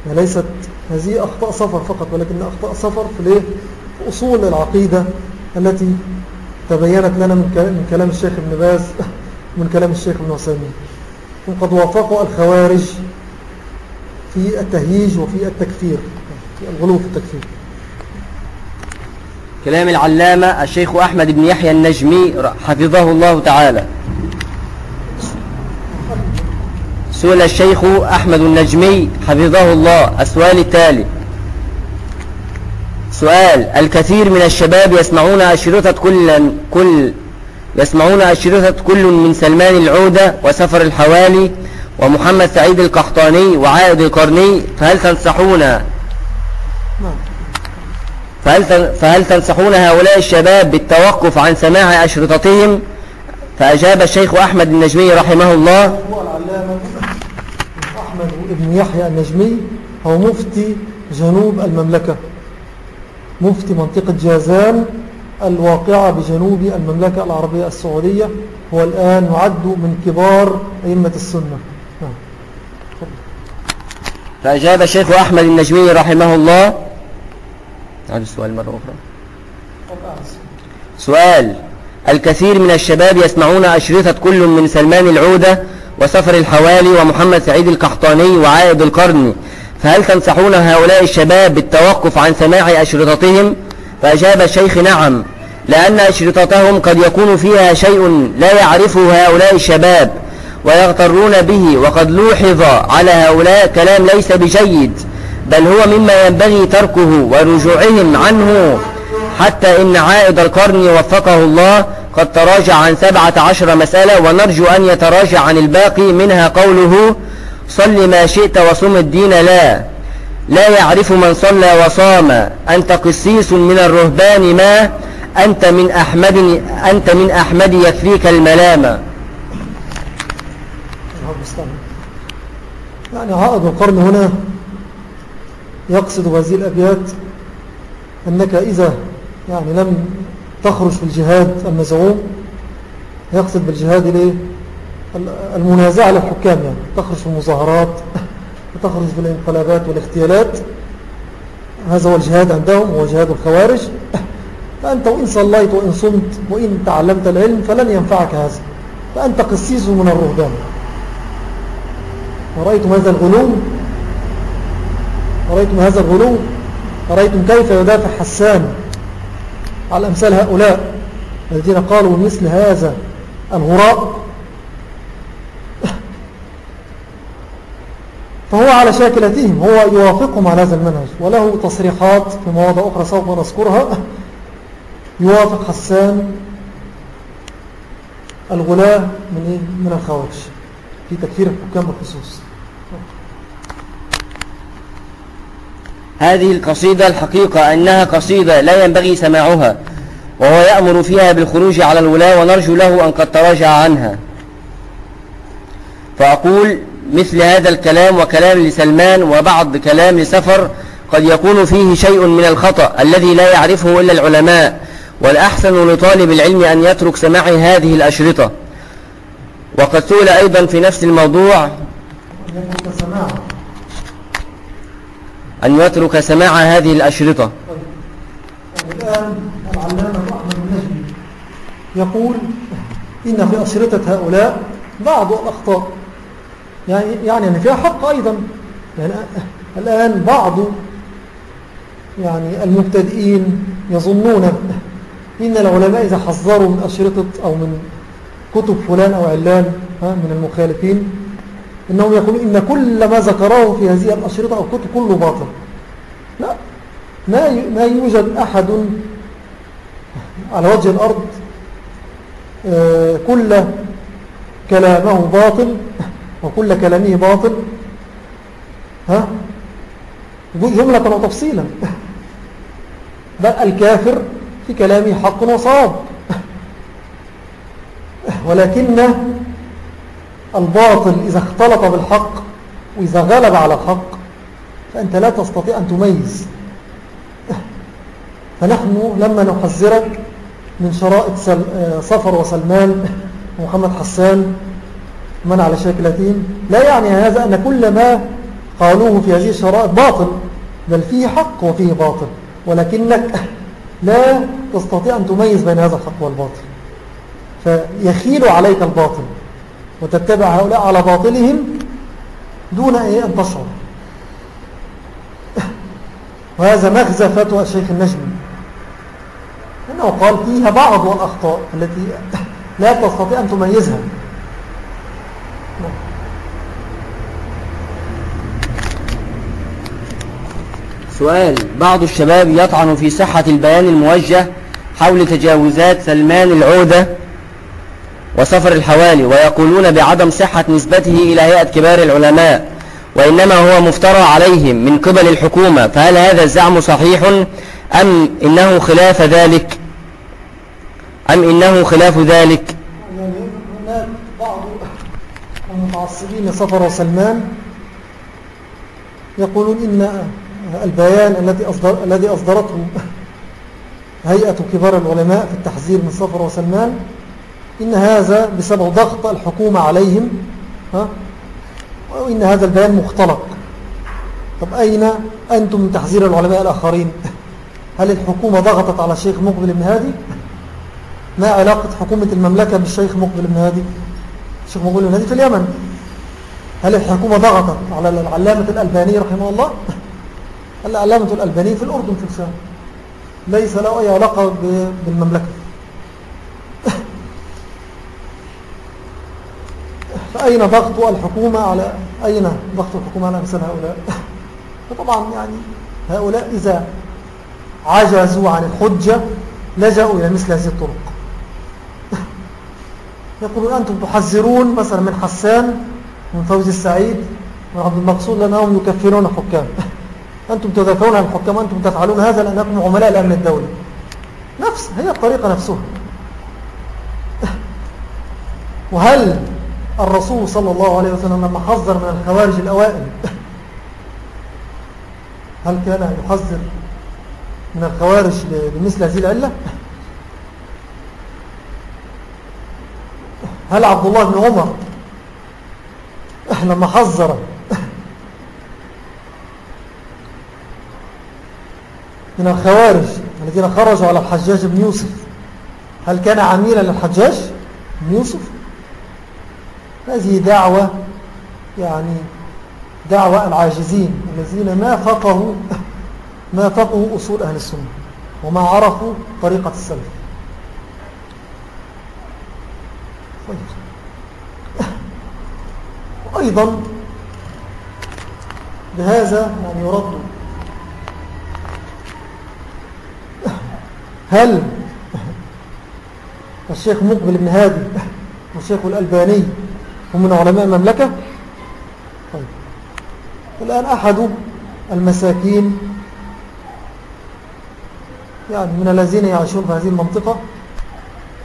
يعني ليست هذه أخطاء سفر فقط ولكن أخطاء سفر في, في أصول العقيدة التي تبينت لنا من كلام الشيخ ابن باز من كلام الشيخ ابن عثيمين. وقد وافقوا الخوارج في التهييج وفي التكفير في الغلو في التكفير. كلام العلامة الشيخ أحمد بن يحيى النجمي حفظه الله تعالى. سئل الشيخ أحمد النجمي حفظه الله. السؤال التالي. سؤال الكثير من الشباب يسمعون أشرطة كل, كل يسمعون أشرطة كل من سلمان العودة وسفر الحوالي ومحمد سعيد القحطاني وعائد القرني فهل تنصحون؟ فهل, فهل تنصحون هؤلاء الشباب بالتوقف عن سماع أشرطتهم؟ فأجاب الشيخ أحمد النجمي رحمه الله. هو العلامة أحمد بن يحيى النجمي هو مفتي جنوب المملكة. مفتي منطقة جازان الواقعة بجنوب المملكة العربية السعودية هو الآن يعد من كبار أئمة السنة. نعم. فأجاب الشيخ أحمد النجمي رحمه الله. هذا السؤال مرة أخرى. سؤال. الكثير من الشباب يسمعون أشرطة كل من سلمان العودة وسفر الحوالي ومحمد سعيد القحطاني وعائد القرني. فهل تنصحون هؤلاء الشباب بالتوقف عن سماع أشرطتهم؟ فأجاب الشيخ نعم لأن أشرطتهم قد يكون فيها شيء لا يعرفه هؤلاء الشباب ويغترون به وقد لوحظ على هؤلاء كلام ليس بجيد. بل هو مما ينبغي تركه ورجوعهم عنه حتى إن عائد القرن وفقه الله. قد تراجع عن سبعة عشر مسألة ونرجو أن يتراجع عن الباقي. منها قوله صل ما شئت وصم الدين. لا لا يعرف من صلى وصام. أنت قسيس من الرهبان. ما أنت من أحمد, أنت من أحمد يكفيك الملامة يعني عائد القرن هنا يقصد هذه الأبيات أنك إذا يعني لم تخرج في الجهاد المزعوم يقصد بالجهاد ليه المنازعة للحكام يعني تخرج في المظاهرات وتخرج في الانقلابات والاغتيالات. هذا هو الجهاد عندهم هو جهاد الخوارج. فأنت وإن صليت وإن صمت وإن تعلمت العلم فلن ينفعك هذا. فأنت قسيس من الرهبان. ورأيتم هذا الغلو؟ ورأيتم هذا الغلو؟ ورأيتم كيف يدافع حسان على أمثال هؤلاء الذين قالوا مثل هذا الغراء؟ فهو على شاكلتهم هو يوافقهم على هذا المنهج وله تصريحات في مواضع أخرى سوف نذكرها. يوافق حسان الغلاة من, إيه؟ من الخوارج في تكفير الحكام بالخصوص هذه القصيدة الحقيقة أنها قصيدة لا ينبغي سماعها وهو يأمر فيها بالخروج على الولاة ونرجو له أن قد تراجع عنها. فأقول مثل هذا الكلام وكلام لسلمان وبعض كلام لسفر قد يكون فيه شيء من الخطأ الذي لا يعرفه إلا العلماء والأحسن لطالب العلم أن يترك سماع هذه الأشرطة. وقد سئل أيضا في نفس الموضوع أن يترك سماع هذه الأشرطة. الآن العلامة أحمد النجمي يقول إن في أشرطة هؤلاء بعض الأخطاء يعني يعني فيها حق أيضا. يعني الآن بعض يعني المبتدئين يظنون إن العلماء إذا حذروا من أشرطة أو من كتب فلان أو علان من المخالفين إنهم يقولون إن كل ما ذكره في هذه الأشرطة أو كتب كله باطل. لا. ما يوجد أحد على وجه الأرض آه، كل كلامه باطل وكل كلامه باطل. ها؟ جملة وتفصيلا بل الكافر في كلامه حق وصواب. ولكن الباطل إذا اختلط بالحق وإذا غلب على الحق فأنت لا تستطيع أن تميز فنحن لما نحذرك من شرائط. آه، صفر وسلمان ومحمد حسان من على شاكلتين لا يعني هذا أن كل ما قالوه في هذه الشرائط باطل بل فيه حق وفيه باطل ولكنك لا تستطيع أن تميز بين هذا الحق والباطل فيخيل عليك الباطل وتتبع هؤلاء على باطلهم دون أن تشعر وهذا مغزى فتوى الشيخ النجمي. أنه قال فيها بعض الأخطاء التي لا تستطيع أن تميزها. سؤال. بعض الشباب يطعن في صحة البيان الموجه حول تجاوزات سلمان العودة وسفر الحوالي ويقولون بعدم صحة نسبته إلى هيئة كبار العلماء وإنما هو مفترى عليهم من قبل الحكومة فهل هذا الزعم صحيح؟ أم إنه خلاف ذلك؟ أم إنه خلاف ذلك؟ هناك بعض المتعصبين لصفر وسلمان يقولون إن البيان الذي أصدر الذي أصدرته هيئة كبار العلماء في التحذير من صفر وسلمان إن هذا بسبب ضغط الحكومة عليهم ها؟ وإن هذا البيان مختلق. طب أين أنتم من تحذير العلماء الآخرين؟ هل الحكومة ضغطت على الشيخ مقبل بن هادي؟ ما علاقة حكومة المملكة بالشيخ مقبل بن هادي؟ الشيخ مقبل بن هادي في اليمن. هل الحكومة ضغطت على العلامة الألباني رحمه الله؟ العلامة الألباني في الأردن في الشام. ليس له أي علاقة بالمملكة. فأين ضغط الحكومة على أين ضغط الحكومة على أمثال هؤلاء؟ [LAUGHS] فطبعا يعني هؤلاء إذا عجزوا عن الحجة لجأوا إلى مثل هذه الطرق. [LAUGHS] يقولون أنتم تحذرون مثلا من حسان من فوز السعيد من عبد المقصود لأنهم يكفرون الحكام. [LAUGHS] أنتم تدافعون عن الحكام أنتم تفعلون هذا لأنكم عملاء الأمن الدولي. نفس هي الطريقة نفسها. وهل الرسول صلى الله عليه وسلم لما حذر من الخوارج الأوائل هل كان يحذر من الخوارج بمثل هذه العلة؟ هل عبد الله بن عمر لما حذر من الخوارج الذين خرجوا على الحجاج بن يوسف هل كان عميلا للحجاج بن يوسف؟ هذه دعوة يعني دعوة العاجزين الذين ما فقهوا [LAUGHS] ما فقهوا أصول أهل السنة وما عرفوا طريقة السلف طيب. [LAUGHS] وأيضا بهذا يعني يرد [LAUGHS] هل الشيخ مقبل بن هادي والشيخ الألباني هم من علماء المملكة؟ طيب. الآن أحد المساكين يعني من الذين يعيشون في هذه المنطقة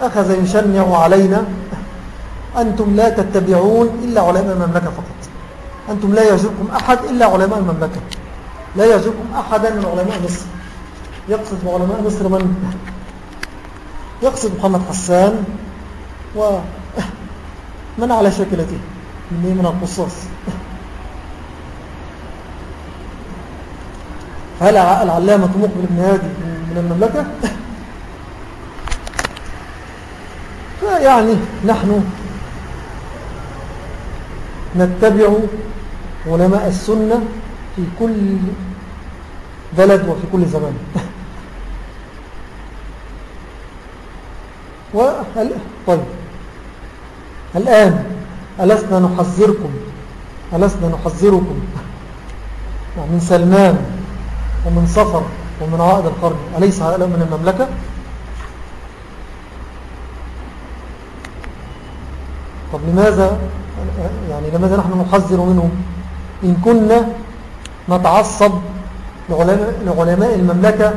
أخذ يشنع علينا أنتم لا تتبعون إلا علماء المملكة فقط. أنتم لا يعجبكم أحد إلا علماء المملكة. لا يعجبكم أحدا من علماء مصر. يقصد بعلماء مصر من؟ يقصد محمد حسان ومن على شكلته؟ من من القصاص. هل العلامة مقبل ابن هادي من المملكة؟ فيعني نحن نتبع علماء السنة في كل بلد وفي كل زمان. وهل طيب. الآن ألسنا نحذركم ألسنا نحذركم. من سلمان ومن صفر ومن عائد القرن. أليس هؤلاء من المملكة؟ طب لماذا؟ يعني لماذا نحن نحذر منهم إن كنا نتعصب لعلماء, لعلماء المملكة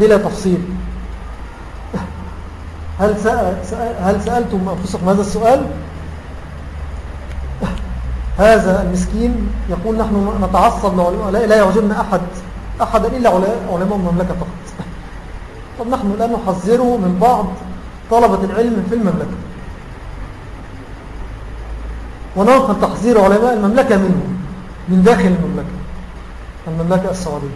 بلا تفصيل. هل, سأل هل سألتم أنفسكم هذا السؤال؟ هذا المسكين يقول نحن نتعصب لا, لا يعجبنا أحد أحدا إلا علماء المملكة فقط. طب نحن الآن نحذره من بعض طلبة العلم في المملكة. وننقل تحذير علماء المملكة منه من داخل المملكة المملكة السعودية.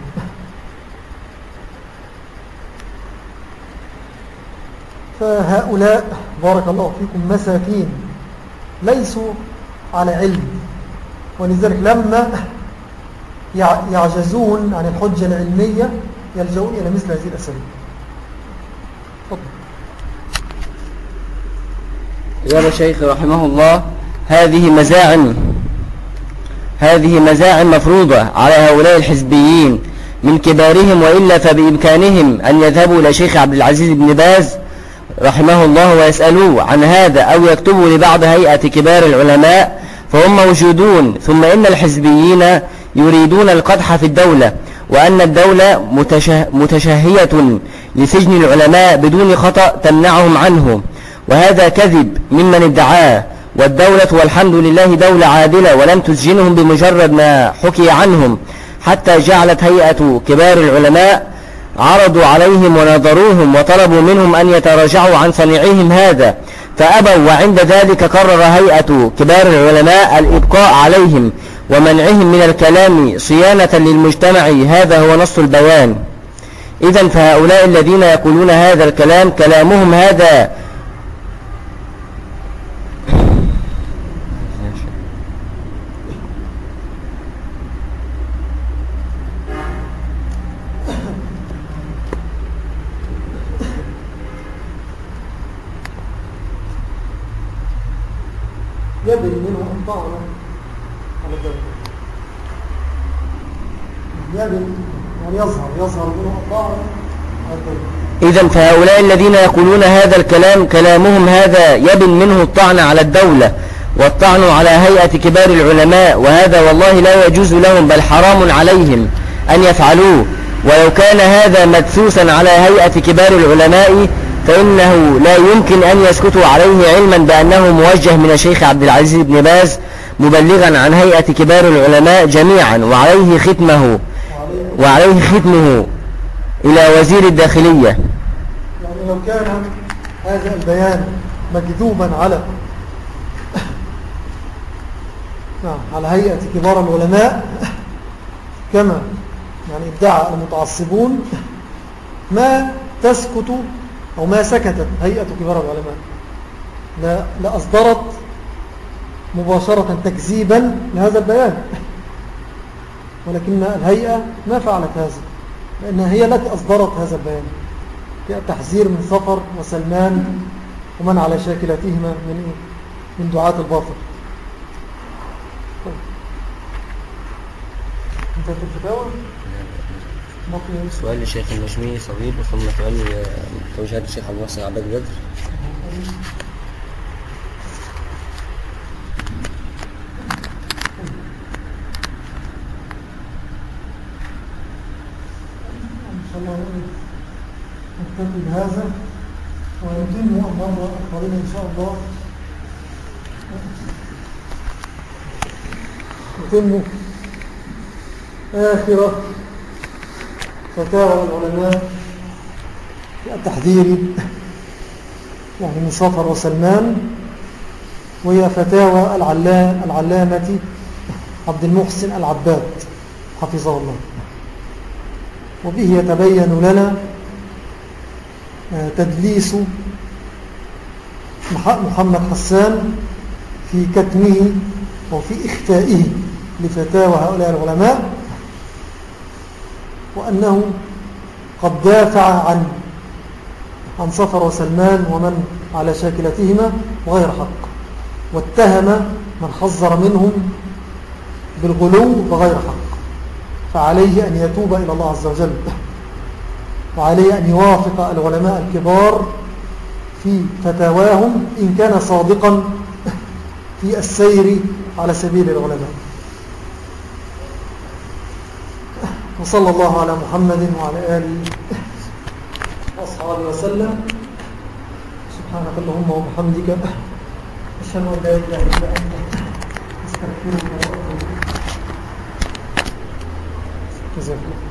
فهؤلاء بارك الله فيكم مساكين ليسوا على علم. ولذلك لما يعجزون عن الحجة العلمية يلجؤون إلى مثل هذه الأساليب. يا الشيخ رحمه الله هذه مزاعم هذه مزاعم مفروضة على هؤلاء الحزبيين من كبارهم وإلا فبإمكانهم أن يذهبوا إلى شيخ عبد العزيز بن باز رحمه الله ويسألوه عن هذا أو يكتبوا لبعض هيئة كبار العلماء فهم موجودون. ثم إن الحزبيين يريدون القدح في الدولة وأن الدولة متشه متشهية لسجن العلماء بدون خطأ تمنعهم عنه. وهذا كذب ممن ادعاه. والدولة والحمد لله دولة عادلة ولم تسجنهم بمجرد ما حكي عنهم. حتى جعلت هيئة كبار العلماء عرضوا عليهم ونظروهم وطلبوا منهم أن يتراجعوا عن صنيعهم هذا فأبوا وعند ذلك قرر هيئة كبار العلماء الإبقاء عليهم ومنعهم من الكلام صيانة للمجتمع هذا هو نص البيان. إذا فهؤلاء الذين يقولون هذا الكلام كلامهم هذا يدري منه طعن على الدولة يدري يعني يظهر منه طعن على إذا فهؤلاء الذين يقولون هذا الكلام كلامهم هذا يبن منه الطعن على الدولة والطعن على هيئة كبار العلماء وهذا والله لا يجوز لهم بل حرام عليهم أن يفعلوه. ولو كان هذا مدسوسا على هيئة كبار العلماء فإنه لا يمكن أن يسكتوا عليه علما بأنه موجه من الشيخ عبد العزيز بن باز مبلغا عن هيئة كبار العلماء جميعا وعليه ختمه وعليه ختمه إلى وزير الداخلية. يعني لو كان هذا البيان مكذوبا على [COUGHS] نعم على هيئة كبار العلماء كما يعني ادعى المتعصبون ما تسكت أو ما سكتت هيئة كبار العلماء لا لأصدرت مباشرة تكذيبا لهذا البيان. [LAUGHS] ولكن الهيئة ما فعلت هذا لأنها هي التي أصدرت هذا البيان. تحذير من سفر وسلمان ومن على شاكلتهما من إيه؟ من دعاة الباطل. طيب. أنت في الفتاوى؟ سؤال للشيخ النجمي صغير ثم سؤال توجيهات الشيخ عبد المحسن عبد بدر نكتفي بهذا ونتم مرة قادمة إن شاء الله. نتم آخر فتاوى العلماء في التحذير يعني من صفر وسلمان وهي فتاوى العلام العلامة عبد المحسن العباد حفظه الله. وبه يتبين لنا تدليس محمد حسان في كتمه وفي إخفائه لفتاوى هؤلاء العلماء. وأنه قد دافع عن عن صفر وسلمان ومن على شاكلتهما وغير حق واتهم من حذر منهم بالغلو بغير حق فعليه أن يتوب إلى الله عز وجل وعليه أن يوافق العلماء الكبار في فتاواهم إن كان صادقا في السير على سبيل العلماء. وصلى الله على محمد وعلى آله وأصحابه وسلم. سبحانك اللهم وبحمدك أشهد أن لا إله إلا أنت أستغفرك وأتوب إليك.